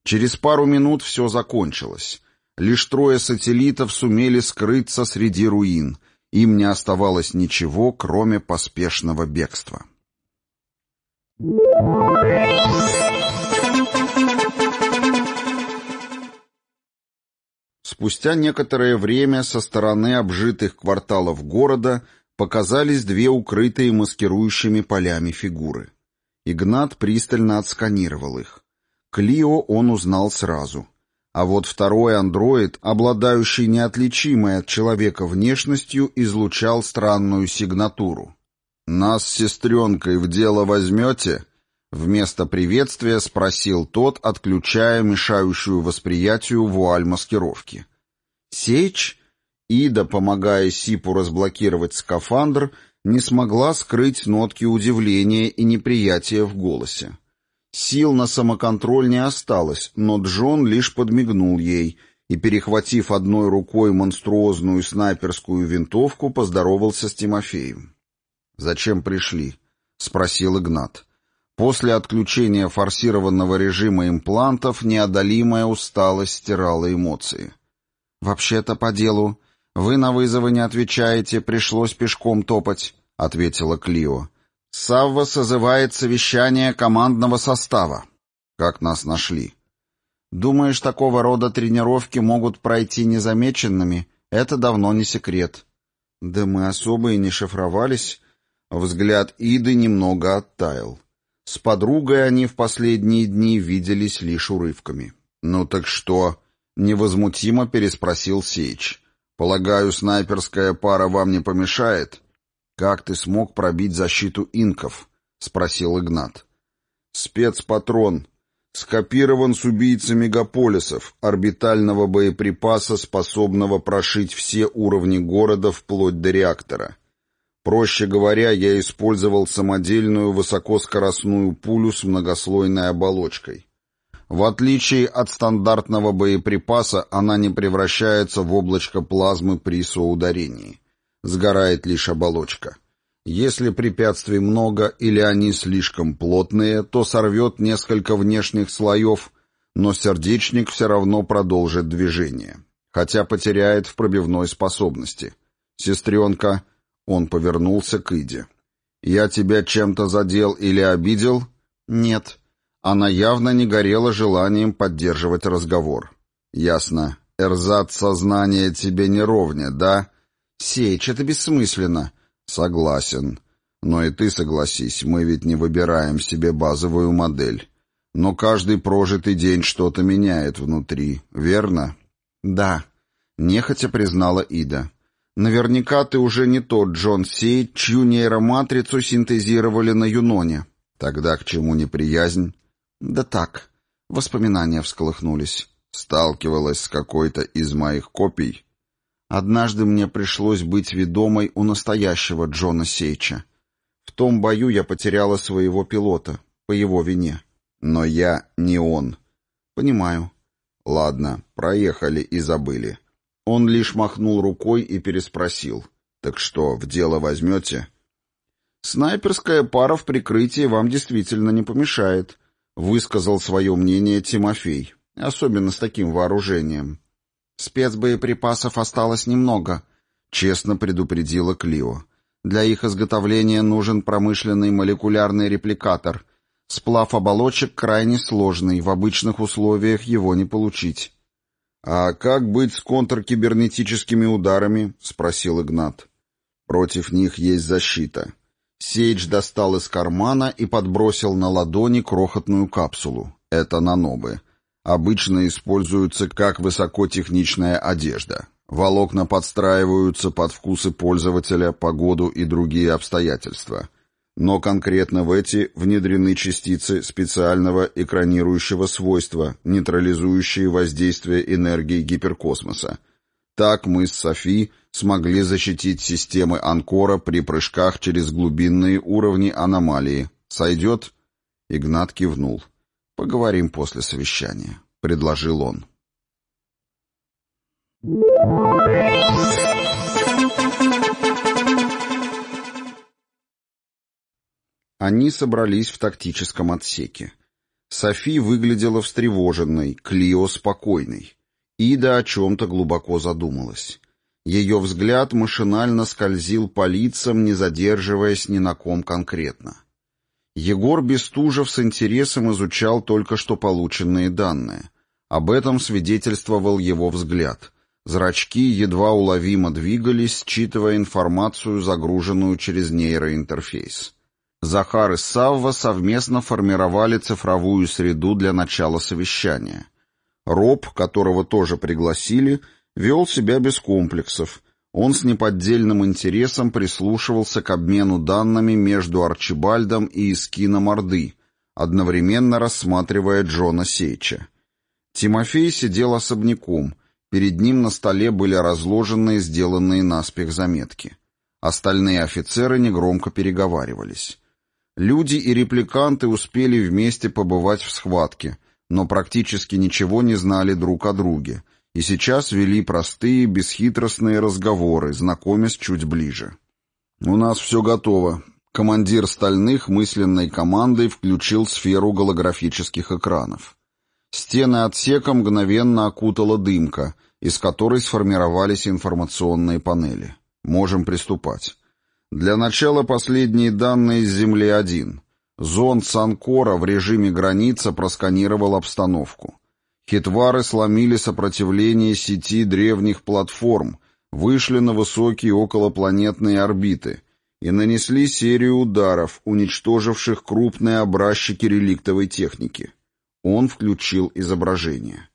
Через пару минут все закончилось. Лишь трое сателлитов сумели скрыться среди руин. Им не оставалось ничего, кроме поспешного бегства. Спустя некоторое время со стороны обжитых кварталов города показались две укрытые маскирующими полями фигуры. Игнат пристально отсканировал их. Клио он узнал сразу. А вот второй андроид, обладающий неотличимой от человека внешностью, излучал странную сигнатуру. «Нас с сестренкой в дело возьмете?» Вместо приветствия спросил тот, отключая мешающую восприятию вуаль маскировки. «Сечь?» Ида, помогая Сипу разблокировать скафандр, не смогла скрыть нотки удивления и неприятия в голосе. Сил на самоконтроль не осталось, но Джон лишь подмигнул ей и, перехватив одной рукой монструозную снайперскую винтовку, поздоровался с Тимофеем. «Зачем пришли?» — спросил Игнат. После отключения форсированного режима имплантов неодолимая усталость стирала эмоции. «Вообще-то по делу», «Вы на вызовы не отвечаете, пришлось пешком топать», — ответила Клио. «Савва созывает совещание командного состава». «Как нас нашли?» «Думаешь, такого рода тренировки могут пройти незамеченными? Это давно не секрет». «Да мы особо и не шифровались». Взгляд Иды немного оттаял. С подругой они в последние дни виделись лишь урывками. «Ну так что?» — невозмутимо переспросил Сейч. «Полагаю, снайперская пара вам не помешает?» «Как ты смог пробить защиту инков?» — спросил Игнат. «Спецпатрон. Скопирован с убийцей мегаполисов, орбитального боеприпаса, способного прошить все уровни города вплоть до реактора. Проще говоря, я использовал самодельную высокоскоростную пулю с многослойной оболочкой. В отличие от стандартного боеприпаса, она не превращается в облачко плазмы при соударении. Сгорает лишь оболочка. Если препятствий много или они слишком плотные, то сорвет несколько внешних слоев, но сердечник все равно продолжит движение, хотя потеряет в пробивной способности. «Сестренка», — он повернулся к Иде, — «я тебя чем-то задел или обидел?» «Нет», она явно не горела желанием поддерживать разговор. «Ясно. Эрзат сознания тебе не ровня, да?» «Сейч, это бессмысленно». «Согласен. Но и ты согласись, мы ведь не выбираем себе базовую модель. Но каждый прожитый день что-то меняет внутри, верно?» «Да», — нехотя признала Ида. «Наверняка ты уже не тот Джон Сей, чью нейроматрицу синтезировали на Юноне». «Тогда к чему неприязнь?» «Да так». Воспоминания всколыхнулись. Сталкивалась с какой-то из моих копий. Однажды мне пришлось быть ведомой у настоящего Джона Сейча. В том бою я потеряла своего пилота, по его вине. Но я не он. Понимаю. Ладно, проехали и забыли. Он лишь махнул рукой и переспросил. «Так что, в дело возьмете?» «Снайперская пара в прикрытии вам действительно не помешает», Высказал свое мнение Тимофей, особенно с таким вооружением. «Спецбоеприпасов осталось немного», — честно предупредила Клио. «Для их изготовления нужен промышленный молекулярный репликатор. Сплав оболочек крайне сложный, в обычных условиях его не получить». «А как быть с контркибернетическими ударами?» — спросил Игнат. «Против них есть защита. Сейдж достал из кармана и подбросил на ладони крохотную капсулу. Это нанобы. Обычно используются как высокотехничная одежда. Волокна подстраиваются под вкусы пользователя, погоду и другие обстоятельства. Но конкретно в эти внедрены частицы специального экранирующего свойства, нейтрализующие воздействие энергии гиперкосмоса. Так мы с Софи смогли защитить системы Анкора при прыжках через глубинные уровни аномалии. Сойдет?» Игнат кивнул. «Поговорим после совещания», — предложил он. Они собрались в тактическом отсеке. Софи выглядела встревоженной, Клио спокойной. Ида о чем-то глубоко задумалась. Ее взгляд машинально скользил по лицам, не задерживаясь ни на ком конкретно. Егор Бестужев с интересом изучал только что полученные данные. Об этом свидетельствовал его взгляд. Зрачки едва уловимо двигались, считывая информацию, загруженную через нейроинтерфейс. Захар и Савва совместно формировали цифровую среду для начала совещания. Роб, которого тоже пригласили, вел себя без комплексов. Он с неподдельным интересом прислушивался к обмену данными между Арчибальдом и Искином Орды, одновременно рассматривая Джона Сейча. Тимофей сидел особняком, перед ним на столе были разложены сделанные наспех заметки. Остальные офицеры негромко переговаривались. Люди и репликанты успели вместе побывать в схватке, но практически ничего не знали друг о друге, и сейчас вели простые, бесхитростные разговоры, знакомясь чуть ближе. «У нас все готово». Командир стальных мысленной командой включил сферу голографических экранов. Стены отсека мгновенно окутала дымка, из которой сформировались информационные панели. Можем приступать. Для начала последние данные с Земли-1. Зонд Санкора в режиме граница просканировал обстановку. Хитвары сломили сопротивление сети древних платформ, вышли на высокие околопланетные орбиты. и нанесли серию ударов, уничтоживших крупные образчики реликтовой техники. Он включил изображение.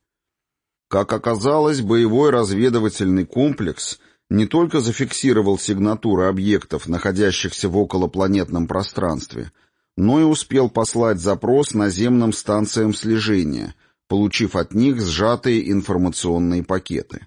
Как оказалось, боевой разведывательный комплекс не только зафиксировал сигнатуры объектов, находящихся в околопланетном пространстве, но и успел послать запрос наземным станциям слежения, получив от них сжатые информационные пакеты.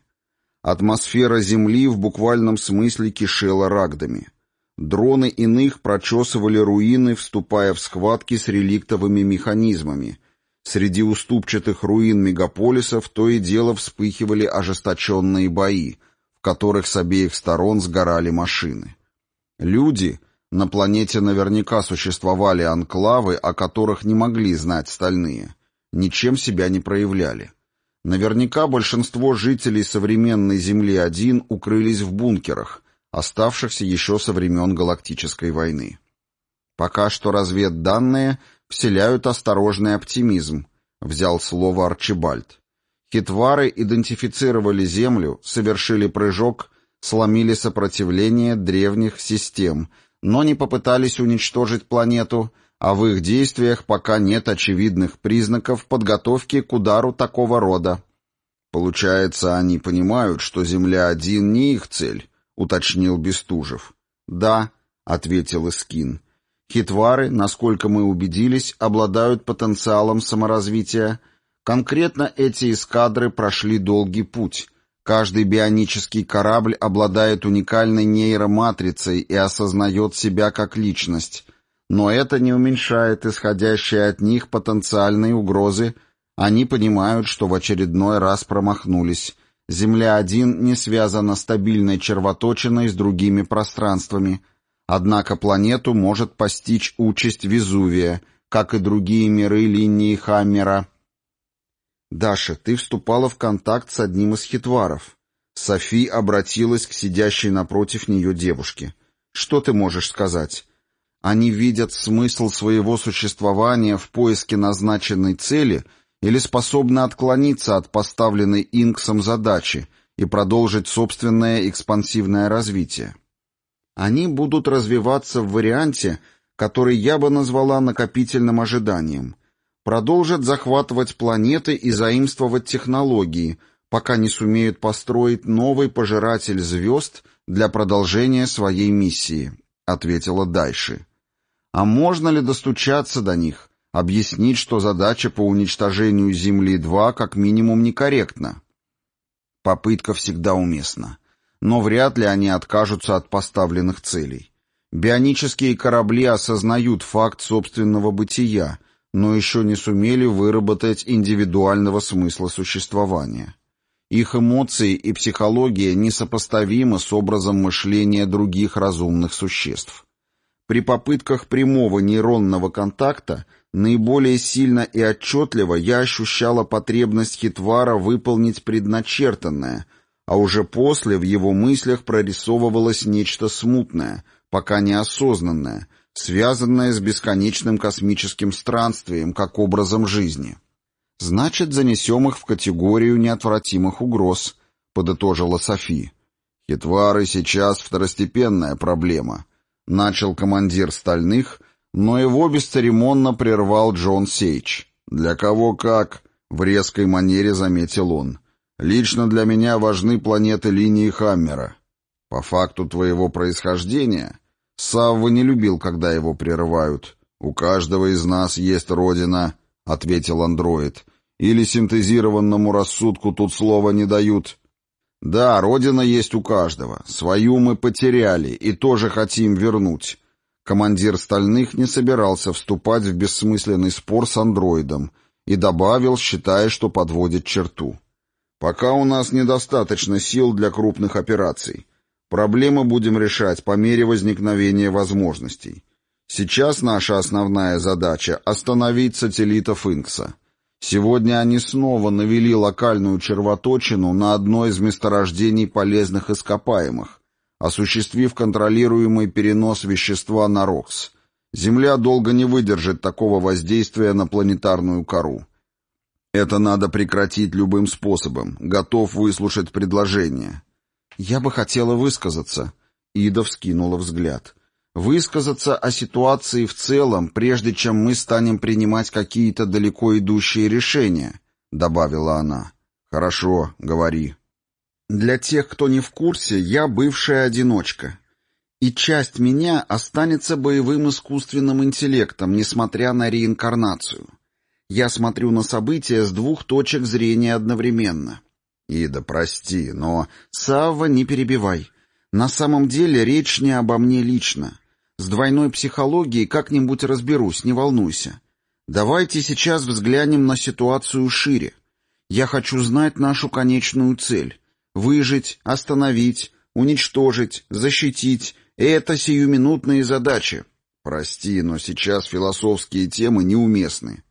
Атмосфера Земли в буквальном смысле кишела рагдами. Дроны иных прочесывали руины, вступая в схватки с реликтовыми механизмами — Среди уступчатых руин мегаполисов то и дело вспыхивали ожесточенные бои, в которых с обеих сторон сгорали машины. Люди... На планете наверняка существовали анклавы, о которых не могли знать стальные. Ничем себя не проявляли. Наверняка большинство жителей современной Земли-1 укрылись в бункерах, оставшихся еще со времен Галактической войны. Пока что разведданные вселяют осторожный оптимизм, взял слово Арчибальд. Хитвары идентифицировали Землю, совершили прыжок, сломили сопротивление древних систем, но не попытались уничтожить планету, а в их действиях пока нет очевидных признаков подготовки к удару такого рода. Получается, они понимают, что Земля-1 не их цель, уточнил Бестужев. Да, ответил Искин. Хитвары, насколько мы убедились, обладают потенциалом саморазвития. Конкретно эти эскадры прошли долгий путь. Каждый бионический корабль обладает уникальной нейроматрицей и осознает себя как личность. Но это не уменьшает исходящие от них потенциальные угрозы. Они понимают, что в очередной раз промахнулись. Земля-1 не связана стабильной червоточиной с другими пространствами – Однако планету может постичь участь Везувия, как и другие миры линии Хаммера. «Даша, ты вступала в контакт с одним из хитваров». Софи обратилась к сидящей напротив нее девушке. «Что ты можешь сказать?» Они видят смысл своего существования в поиске назначенной цели или способны отклониться от поставленной Инксом задачи и продолжить собственное экспансивное развитие. Они будут развиваться в варианте, который я бы назвала накопительным ожиданием. Продолжат захватывать планеты и заимствовать технологии, пока не сумеют построить новый пожиратель звезд для продолжения своей миссии, ответила Дайши. А можно ли достучаться до них, объяснить, что задача по уничтожению Земли-2 как минимум некорректна? Попытка всегда уместна но вряд ли они откажутся от поставленных целей. Бионические корабли осознают факт собственного бытия, но еще не сумели выработать индивидуального смысла существования. Их эмоции и психология несопоставимы с образом мышления других разумных существ. При попытках прямого нейронного контакта наиболее сильно и отчетливо я ощущала потребность Хитвара выполнить предначертанное – а уже после в его мыслях прорисовывалось нечто смутное, пока неосознанное, связанное с бесконечным космическим странствием как образом жизни. «Значит, занесем их в категорию неотвратимых угроз», — подытожила Софи. «Хитвары сейчас второстепенная проблема», — начал командир стальных, но его бесцеремонно прервал Джон Сейч. «Для кого как?» — в резкой манере заметил он. Лично для меня важны планеты линии Хаммера. По факту твоего происхождения, Савва не любил, когда его прерывают. У каждого из нас есть родина, — ответил андроид. Или синтезированному рассудку тут слова не дают. Да, родина есть у каждого. Свою мы потеряли и тоже хотим вернуть. Командир стальных не собирался вступать в бессмысленный спор с андроидом и добавил, считая, что подводит черту. Пока у нас недостаточно сил для крупных операций. Проблемы будем решать по мере возникновения возможностей. Сейчас наша основная задача — остановить сателлитов Инкса. Сегодня они снова навели локальную червоточину на одно из месторождений полезных ископаемых, осуществив контролируемый перенос вещества на Рокс. Земля долго не выдержит такого воздействия на планетарную кору. Это надо прекратить любым способом. Готов выслушать предложение. Я бы хотела высказаться. Ида вскинула взгляд. высказаться о ситуации в целом, прежде чем мы станем принимать какие-то далеко идущие решения», — добавила она. «Хорошо, говори». «Для тех, кто не в курсе, я бывшая одиночка. И часть меня останется боевым искусственным интеллектом, несмотря на реинкарнацию. Я смотрю на события с двух точек зрения одновременно». «Ида, прости, но...» «Савва, не перебивай. На самом деле речь не обо мне лично. С двойной психологией как-нибудь разберусь, не волнуйся. Давайте сейчас взглянем на ситуацию шире. Я хочу знать нашу конечную цель. Выжить, остановить, уничтожить, защитить — это сиюминутные задачи. Прости, но сейчас философские темы неуместны.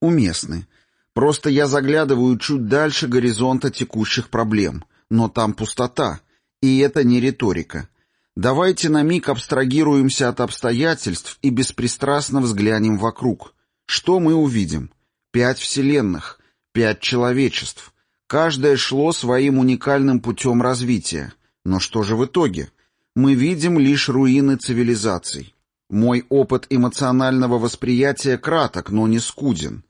Уместны. Просто я заглядываю чуть дальше горизонта текущих проблем. Но там пустота. И это не риторика. Давайте на миг абстрагируемся от обстоятельств и беспристрастно взглянем вокруг. Что мы увидим? Пять вселенных, пять человечеств. Каждое шло своим уникальным путем развития. Но что же в итоге? Мы видим лишь руины цивилизаций. Мой опыт эмоционального восприятия краток, но не скуден.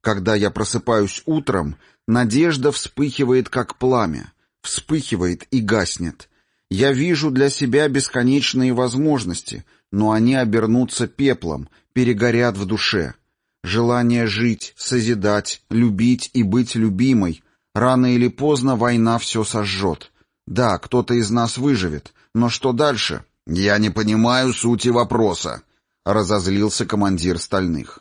Когда я просыпаюсь утром, надежда вспыхивает, как пламя. Вспыхивает и гаснет. Я вижу для себя бесконечные возможности, но они обернутся пеплом, перегорят в душе. Желание жить, созидать, любить и быть любимой. Рано или поздно война все сожжет. Да, кто-то из нас выживет, но что дальше? Я не понимаю сути вопроса, — разозлился командир стальных.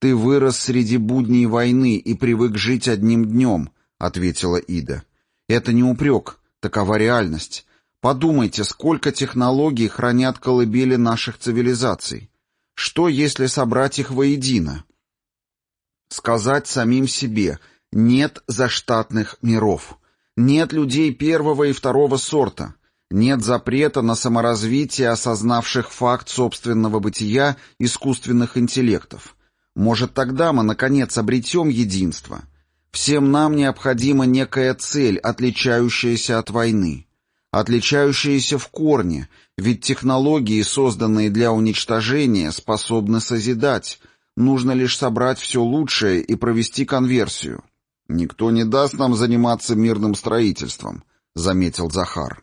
«Ты вырос среди будней войны и привык жить одним днем», — ответила Ида. «Это не упрек, такова реальность. Подумайте, сколько технологий хранят колыбели наших цивилизаций. Что, если собрать их воедино? Сказать самим себе «нет заштатных миров», нет людей первого и второго сорта, нет запрета на саморазвитие осознавших факт собственного бытия искусственных интеллектов. Может, тогда мы, наконец, обретем единство. Всем нам необходима некая цель, отличающаяся от войны отличающиеся в корне, ведь технологии, созданные для уничтожения, способны созидать. Нужно лишь собрать все лучшее и провести конверсию. «Никто не даст нам заниматься мирным строительством», — заметил Захар.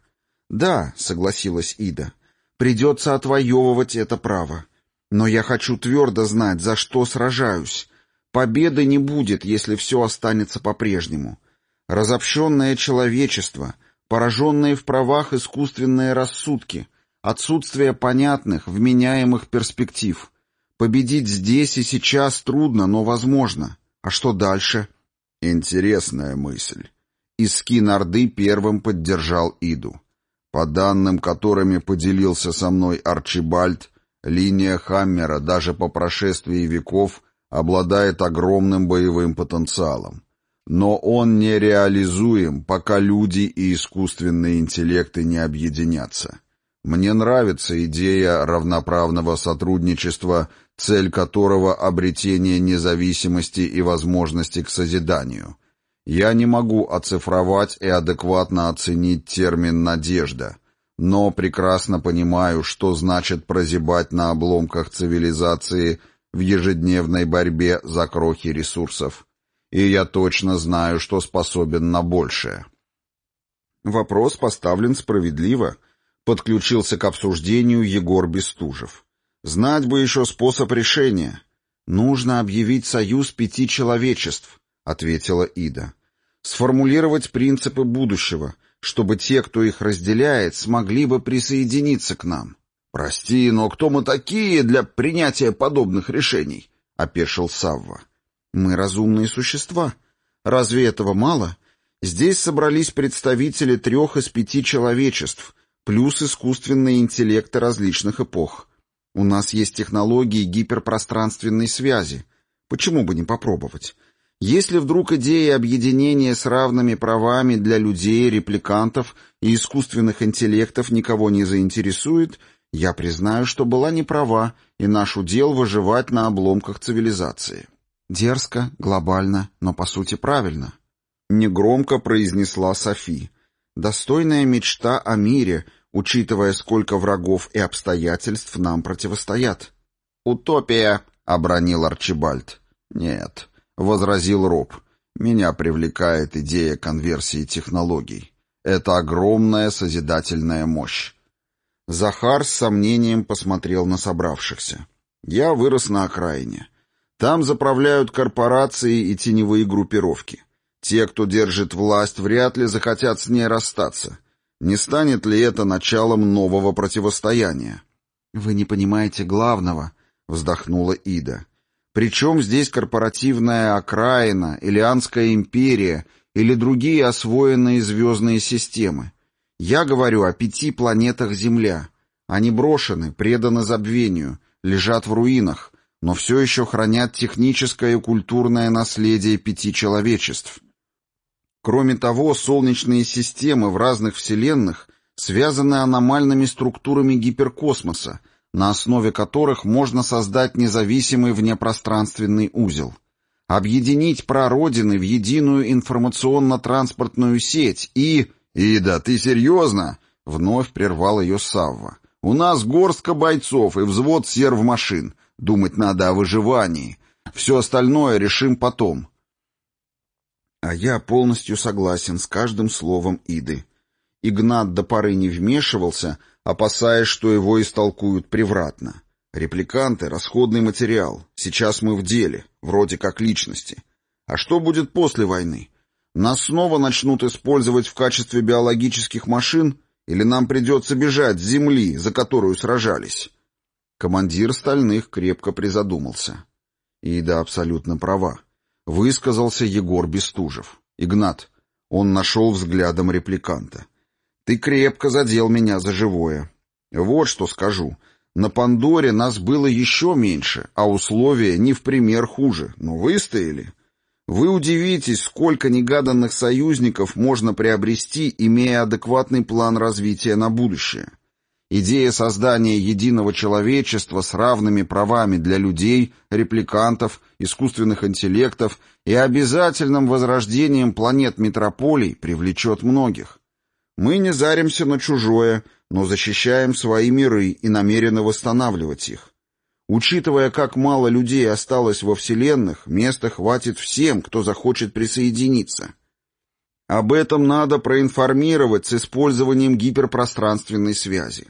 «Да», — согласилась Ида, — «придется отвоевывать это право. Но я хочу твердо знать, за что сражаюсь. Победы не будет, если все останется по-прежнему. Разобщенное человечество — пораженные в правах искусственные рассудки, отсутствие понятных, вменяемых перспектив. Победить здесь и сейчас трудно, но возможно. А что дальше? Интересная мысль. Искин Орды первым поддержал Иду. По данным, которыми поделился со мной Арчибальд, линия Хаммера даже по прошествии веков обладает огромным боевым потенциалом. Но он нереализуем, пока люди и искусственные интеллекты не объединятся. Мне нравится идея равноправного сотрудничества, цель которого — обретение независимости и возможности к созиданию. Я не могу оцифровать и адекватно оценить термин «надежда», но прекрасно понимаю, что значит прозябать на обломках цивилизации в ежедневной борьбе за крохи ресурсов и я точно знаю, что способен на большее. Вопрос поставлен справедливо. Подключился к обсуждению Егор Бестужев. Знать бы еще способ решения. Нужно объявить союз пяти человечеств, ответила Ида. Сформулировать принципы будущего, чтобы те, кто их разделяет, смогли бы присоединиться к нам. Прости, но кто мы такие для принятия подобных решений? опешил Савва. Мы разумные существа. Разве этого мало? Здесь собрались представители трех из пяти человечеств, плюс искусственные интеллекты различных эпох. У нас есть технологии гиперпространственной связи. Почему бы не попробовать? Если вдруг идея объединения с равными правами для людей, репликантов и искусственных интеллектов никого не заинтересует, я признаю, что была не права, и наш удел выживать на обломках цивилизации. Дерзко, глобально, но по сути правильно. Негромко произнесла Софи. Достойная мечта о мире, учитывая, сколько врагов и обстоятельств нам противостоят. «Утопия!» — обронил Арчибальд. «Нет», — возразил Роб. «Меня привлекает идея конверсии технологий. Это огромная созидательная мощь. Захар с сомнением посмотрел на собравшихся. «Я вырос на окраине. Там заправляют корпорации и теневые группировки. Те, кто держит власть, вряд ли захотят с ней расстаться. Не станет ли это началом нового противостояния?» «Вы не понимаете главного», — вздохнула Ида. «Причем здесь корпоративная окраина, Илианская империя или другие освоенные звездные системы? Я говорю о пяти планетах Земля. Они брошены, преданы забвению, лежат в руинах, но все еще хранят техническое и культурное наследие пяти человечеств. Кроме того, солнечные системы в разных вселенных связаны аномальными структурами гиперкосмоса, на основе которых можно создать независимый внепространственный узел. Объединить прародины в единую информационно-транспортную сеть и... «Ида, ты серьезно?» — вновь прервал ее Савва. «У нас горстка бойцов и взвод серв-машин. Думать надо о выживании. Все остальное решим потом». А я полностью согласен с каждым словом Иды. Игнат до поры не вмешивался, опасаясь, что его истолкуют превратно. Репликанты — расходный материал. Сейчас мы в деле, вроде как личности. А что будет после войны? Нас снова начнут использовать в качестве биологических машин, или нам придется бежать с земли, за которую сражались?» Командир стальных крепко призадумался. Ида абсолютно права. Высказался Егор Бестужев. «Игнат». Он нашел взглядом репликанта. «Ты крепко задел меня за живое. Вот что скажу. На Пандоре нас было еще меньше, а условия не в пример хуже. Но выстояли. Вы удивитесь, сколько негаданных союзников можно приобрести, имея адекватный план развития на будущее. Идея создания единого человечества с равными правами для людей, репликантов, искусственных интеллектов и обязательным возрождением планет-метрополий привлечет многих. Мы не заримся на чужое, но защищаем свои миры и намерены восстанавливать их. Учитывая, как мало людей осталось во Вселенных, места хватит всем, кто захочет присоединиться. Об этом надо проинформировать с использованием гиперпространственной связи.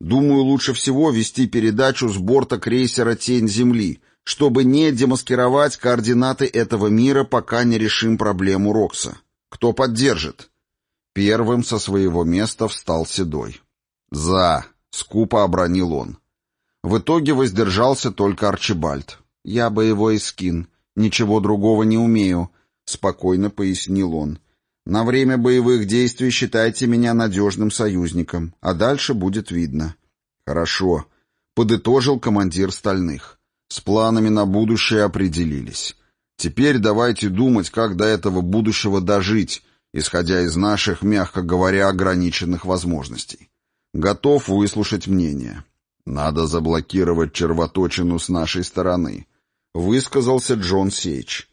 Думаю, лучше всего вести передачу с борта крейсера «Тень Земли», чтобы не демаскировать координаты этого мира, пока не решим проблему Рокса. Кто поддержит? Первым со своего места встал Седой. «За!» — скупо обронил он. В итоге воздержался только Арчибальд. «Я боевой скин, ничего другого не умею», — спокойно пояснил он. «На время боевых действий считайте меня надежным союзником, а дальше будет видно». «Хорошо», — подытожил командир стальных. «С планами на будущее определились. Теперь давайте думать, как до этого будущего дожить, исходя из наших, мягко говоря, ограниченных возможностей. Готов выслушать мнение». «Надо заблокировать червоточину с нашей стороны», — высказался Джон Сейч.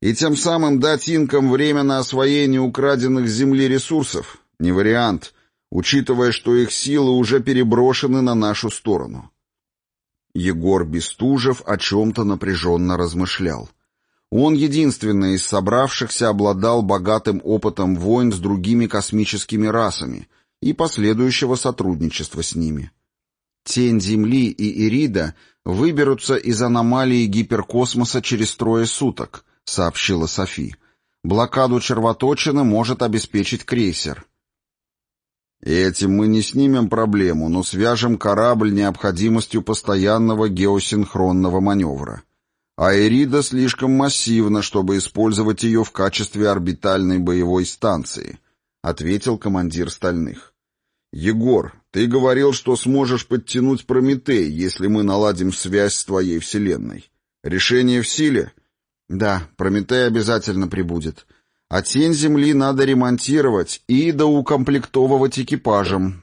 «И тем самым дать инкам время на освоение украденных земли ресурсов? Не вариант, учитывая, что их силы уже переброшены на нашу сторону». Егор Бестужев о чем-то напряженно размышлял. Он единственный из собравшихся обладал богатым опытом войн с другими космическими расами и последующего сотрудничества с ними. Тень Земли и Ирида выберутся из аномалии гиперкосмоса через трое суток, сообщила Софи. Блокаду червоточины может обеспечить крейсер. Этим мы не снимем проблему, но свяжем корабль необходимостью постоянного геосинхронного маневра. А Эрида слишком массивна, чтобы использовать ее в качестве орбитальной боевой станции, ответил командир стальных. Егор, ты говорил, что сможешь подтянуть Прометей, если мы наладим связь с твоей вселенной. Решение в силе? Да, Прометей обязательно прибудет. А тень Земли надо ремонтировать и доукомплектовывать экипажем.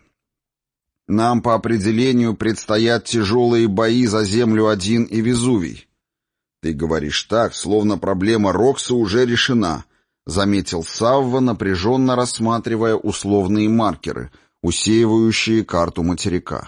Нам по определению предстоят тяжелые бои за Землю-1 и Везувий. Ты говоришь так, словно проблема Рокса уже решена, — заметил Савва, напряженно рассматривая условные маркеры — усеивающие карту материка.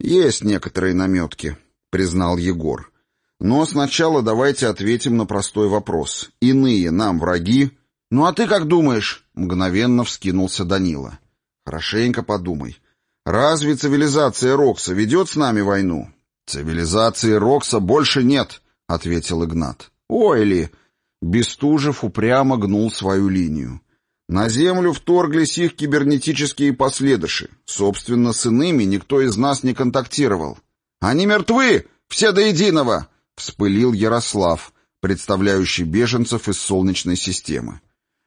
«Есть некоторые наметки», — признал Егор. «Но сначала давайте ответим на простой вопрос. Иные нам враги?» «Ну а ты как думаешь?» — мгновенно вскинулся Данила. «Хорошенько подумай. Разве цивилизация Рокса ведет с нами войну?» «Цивилизации Рокса больше нет», — ответил Игнат. «Ой ли!» Бестужев упрямо гнул свою линию. На Землю вторглись их кибернетические последыши. Собственно, с иными никто из нас не контактировал. «Они мертвы! Все до единого!» — вспылил Ярослав, представляющий беженцев из Солнечной системы.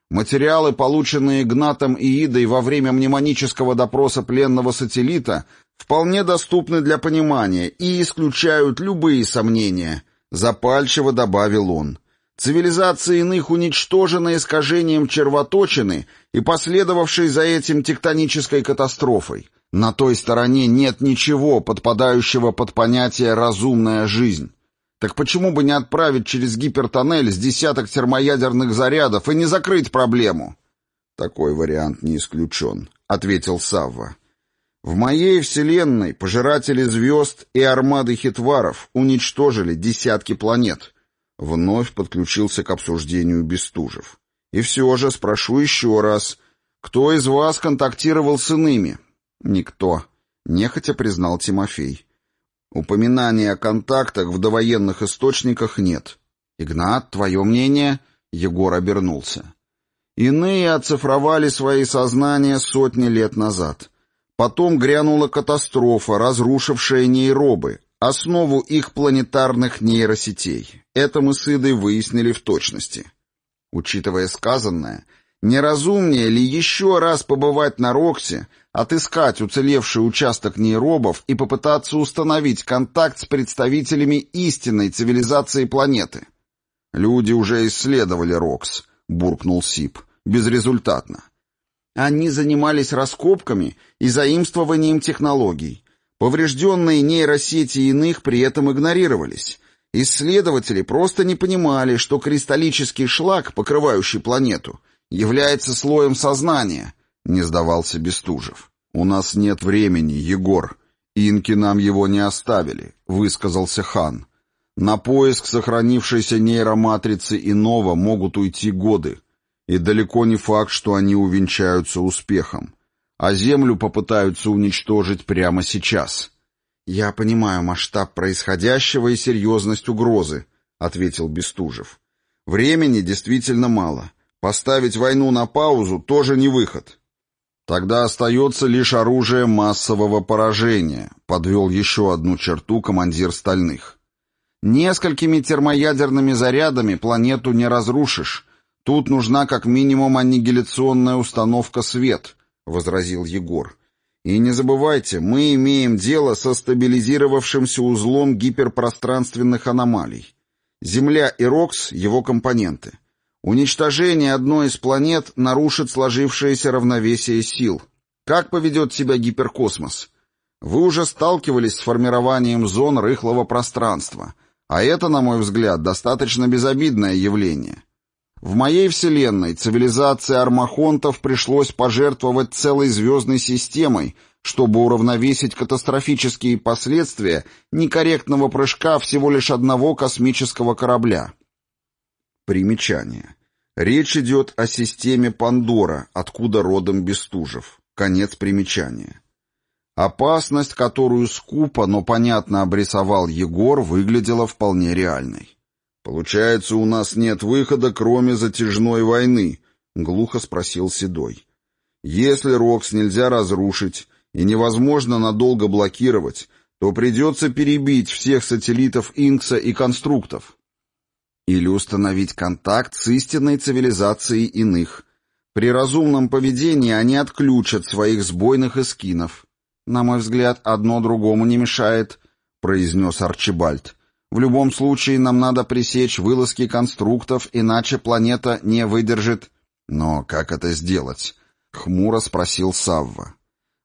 Материалы, полученные Игнатом и Идой во время мнемонического допроса пленного сателлита, вполне доступны для понимания и исключают любые сомнения, запальчиво добавил он. Цивилизация иных уничтожена искажением червоточины и последовавшей за этим тектонической катастрофой. На той стороне нет ничего, подпадающего под понятие «разумная жизнь». Так почему бы не отправить через гипертоннель с десяток термоядерных зарядов и не закрыть проблему? Такой вариант не исключен, ответил Савва. В моей вселенной пожиратели звезд и армады хитваров уничтожили десятки планет. Вновь подключился к обсуждению Бестужев. И все же спрошу еще раз, кто из вас контактировал с иными? Никто, нехотя признал Тимофей. Упоминания о контактах в довоенных источниках нет. Игнат, твое мнение? Егор обернулся. Иные оцифровали свои сознания сотни лет назад. Потом грянула катастрофа, разрушившая нейробы, основу их планетарных нейросетей. Это мы с Идой выяснили в точности. Учитывая сказанное, неразумнее ли еще раз побывать на Роксе, отыскать уцелевший участок нейробов и попытаться установить контакт с представителями истинной цивилизации планеты. «Люди уже исследовали Рокс», — буркнул Сип, — «безрезультатно». Они занимались раскопками и заимствованием технологий. Поврежденные нейросети иных при этом игнорировались. Исследователи просто не понимали, что кристаллический шлак, покрывающий планету, является слоем сознания — не сдавался Бестужев. «У нас нет времени, Егор. Инки нам его не оставили», — высказался хан. «На поиск сохранившейся нейроматрицы иного могут уйти годы, и далеко не факт, что они увенчаются успехом. А Землю попытаются уничтожить прямо сейчас». «Я понимаю масштаб происходящего и серьезность угрозы», — ответил Бестужев. «Времени действительно мало. Поставить войну на паузу тоже не выход. Тогда остается лишь оружие массового поражения, подвел еще одну черту командир стальных. Несколькими термоядерными зарядами планету не разрушишь. Тут нужна как минимум аннигиляционная установка «Свет», — возразил Егор. И не забывайте, мы имеем дело со стабилизировавшимся узлом гиперпространственных аномалий. Земля и Рокс — его компоненты. Уничтожение одной из планет нарушит сложившееся равновесие сил. Как поведет себя гиперкосмос? Вы уже сталкивались с формированием зон рыхлого пространства, а это, на мой взгляд, достаточно безобидное явление. В моей вселенной цивилизации армахонтов пришлось пожертвовать целой звездной системой, чтобы уравновесить катастрофические последствия некорректного прыжка всего лишь одного космического корабля. Примечание. Речь идет о системе Пандора, откуда родом Бестужев. Конец примечания. Опасность, которую скупо, но понятно обрисовал Егор, выглядела вполне реальной. «Получается, у нас нет выхода, кроме затяжной войны?» — глухо спросил Седой. «Если Рокс нельзя разрушить и невозможно надолго блокировать, то придется перебить всех сателлитов Инкса и конструктов. Или установить контакт с истинной цивилизацией иных. При разумном поведении они отключат своих сбойных эскинов. «На мой взгляд, одно другому не мешает», — произнес Арчибальд. «В любом случае нам надо пресечь вылазки конструктов, иначе планета не выдержит». «Но как это сделать?» — хмуро спросил Савва.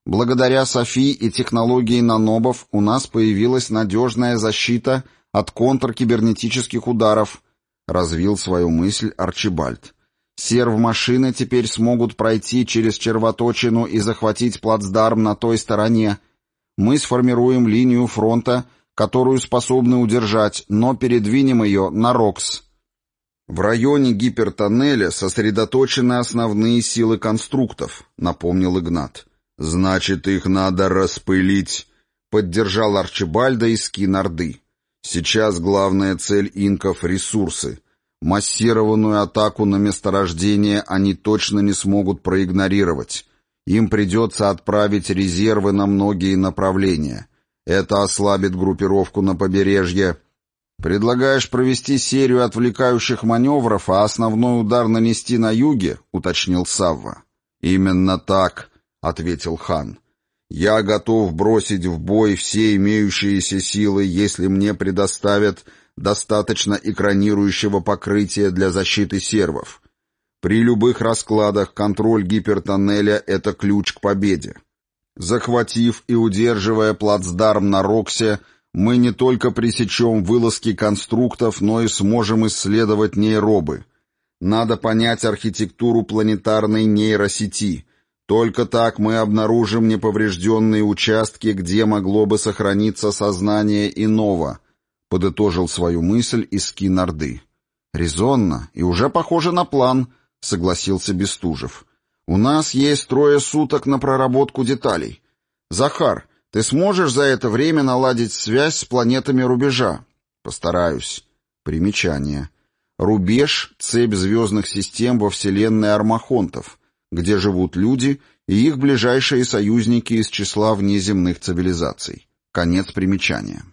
«Благодаря Софи и технологии нанобов у нас появилась надежная защита от контркибернетических ударов», развил свою мысль Арчибальд. Серв-машины теперь смогут пройти через червоточину и захватить плацдарм на той стороне. Мы сформируем линию фронта, которую способны удержать, но передвинем ее на Рокс. В районе гипертоннеля сосредоточены основные силы конструктов, напомнил Игнат. Значит, их надо распылить, поддержал Арчибальда из Скинорды. Сейчас главная цель инков — ресурсы. Массированную атаку на месторождение они точно не смогут проигнорировать. Им придется отправить резервы на многие направления. Это ослабит группировку на побережье. «Предлагаешь провести серию отвлекающих маневров, а основной удар нанести на юге?» — уточнил Савва. «Именно так», — ответил хан. «Я готов бросить в бой все имеющиеся силы, если мне предоставят достаточно экранирующего покрытия для защиты сервов. При любых раскладах контроль гипертоннеля — это ключ к победе. Захватив и удерживая плацдарм на Роксе, мы не только пресечем вылазки конструктов, но и сможем исследовать нейробы. Надо понять архитектуру планетарной нейросети. Только так мы обнаружим неповрежденные участки, где могло бы сохраниться сознание иного — Подытожил свою мысль из Кинорды. «Резонно и уже похоже на план», — согласился Бестужев. «У нас есть трое суток на проработку деталей. Захар, ты сможешь за это время наладить связь с планетами рубежа?» «Постараюсь». Примечание. Рубеж — цепь звездных систем во вселенной Армахонтов, где живут люди и их ближайшие союзники из числа внеземных цивилизаций. Конец примечания.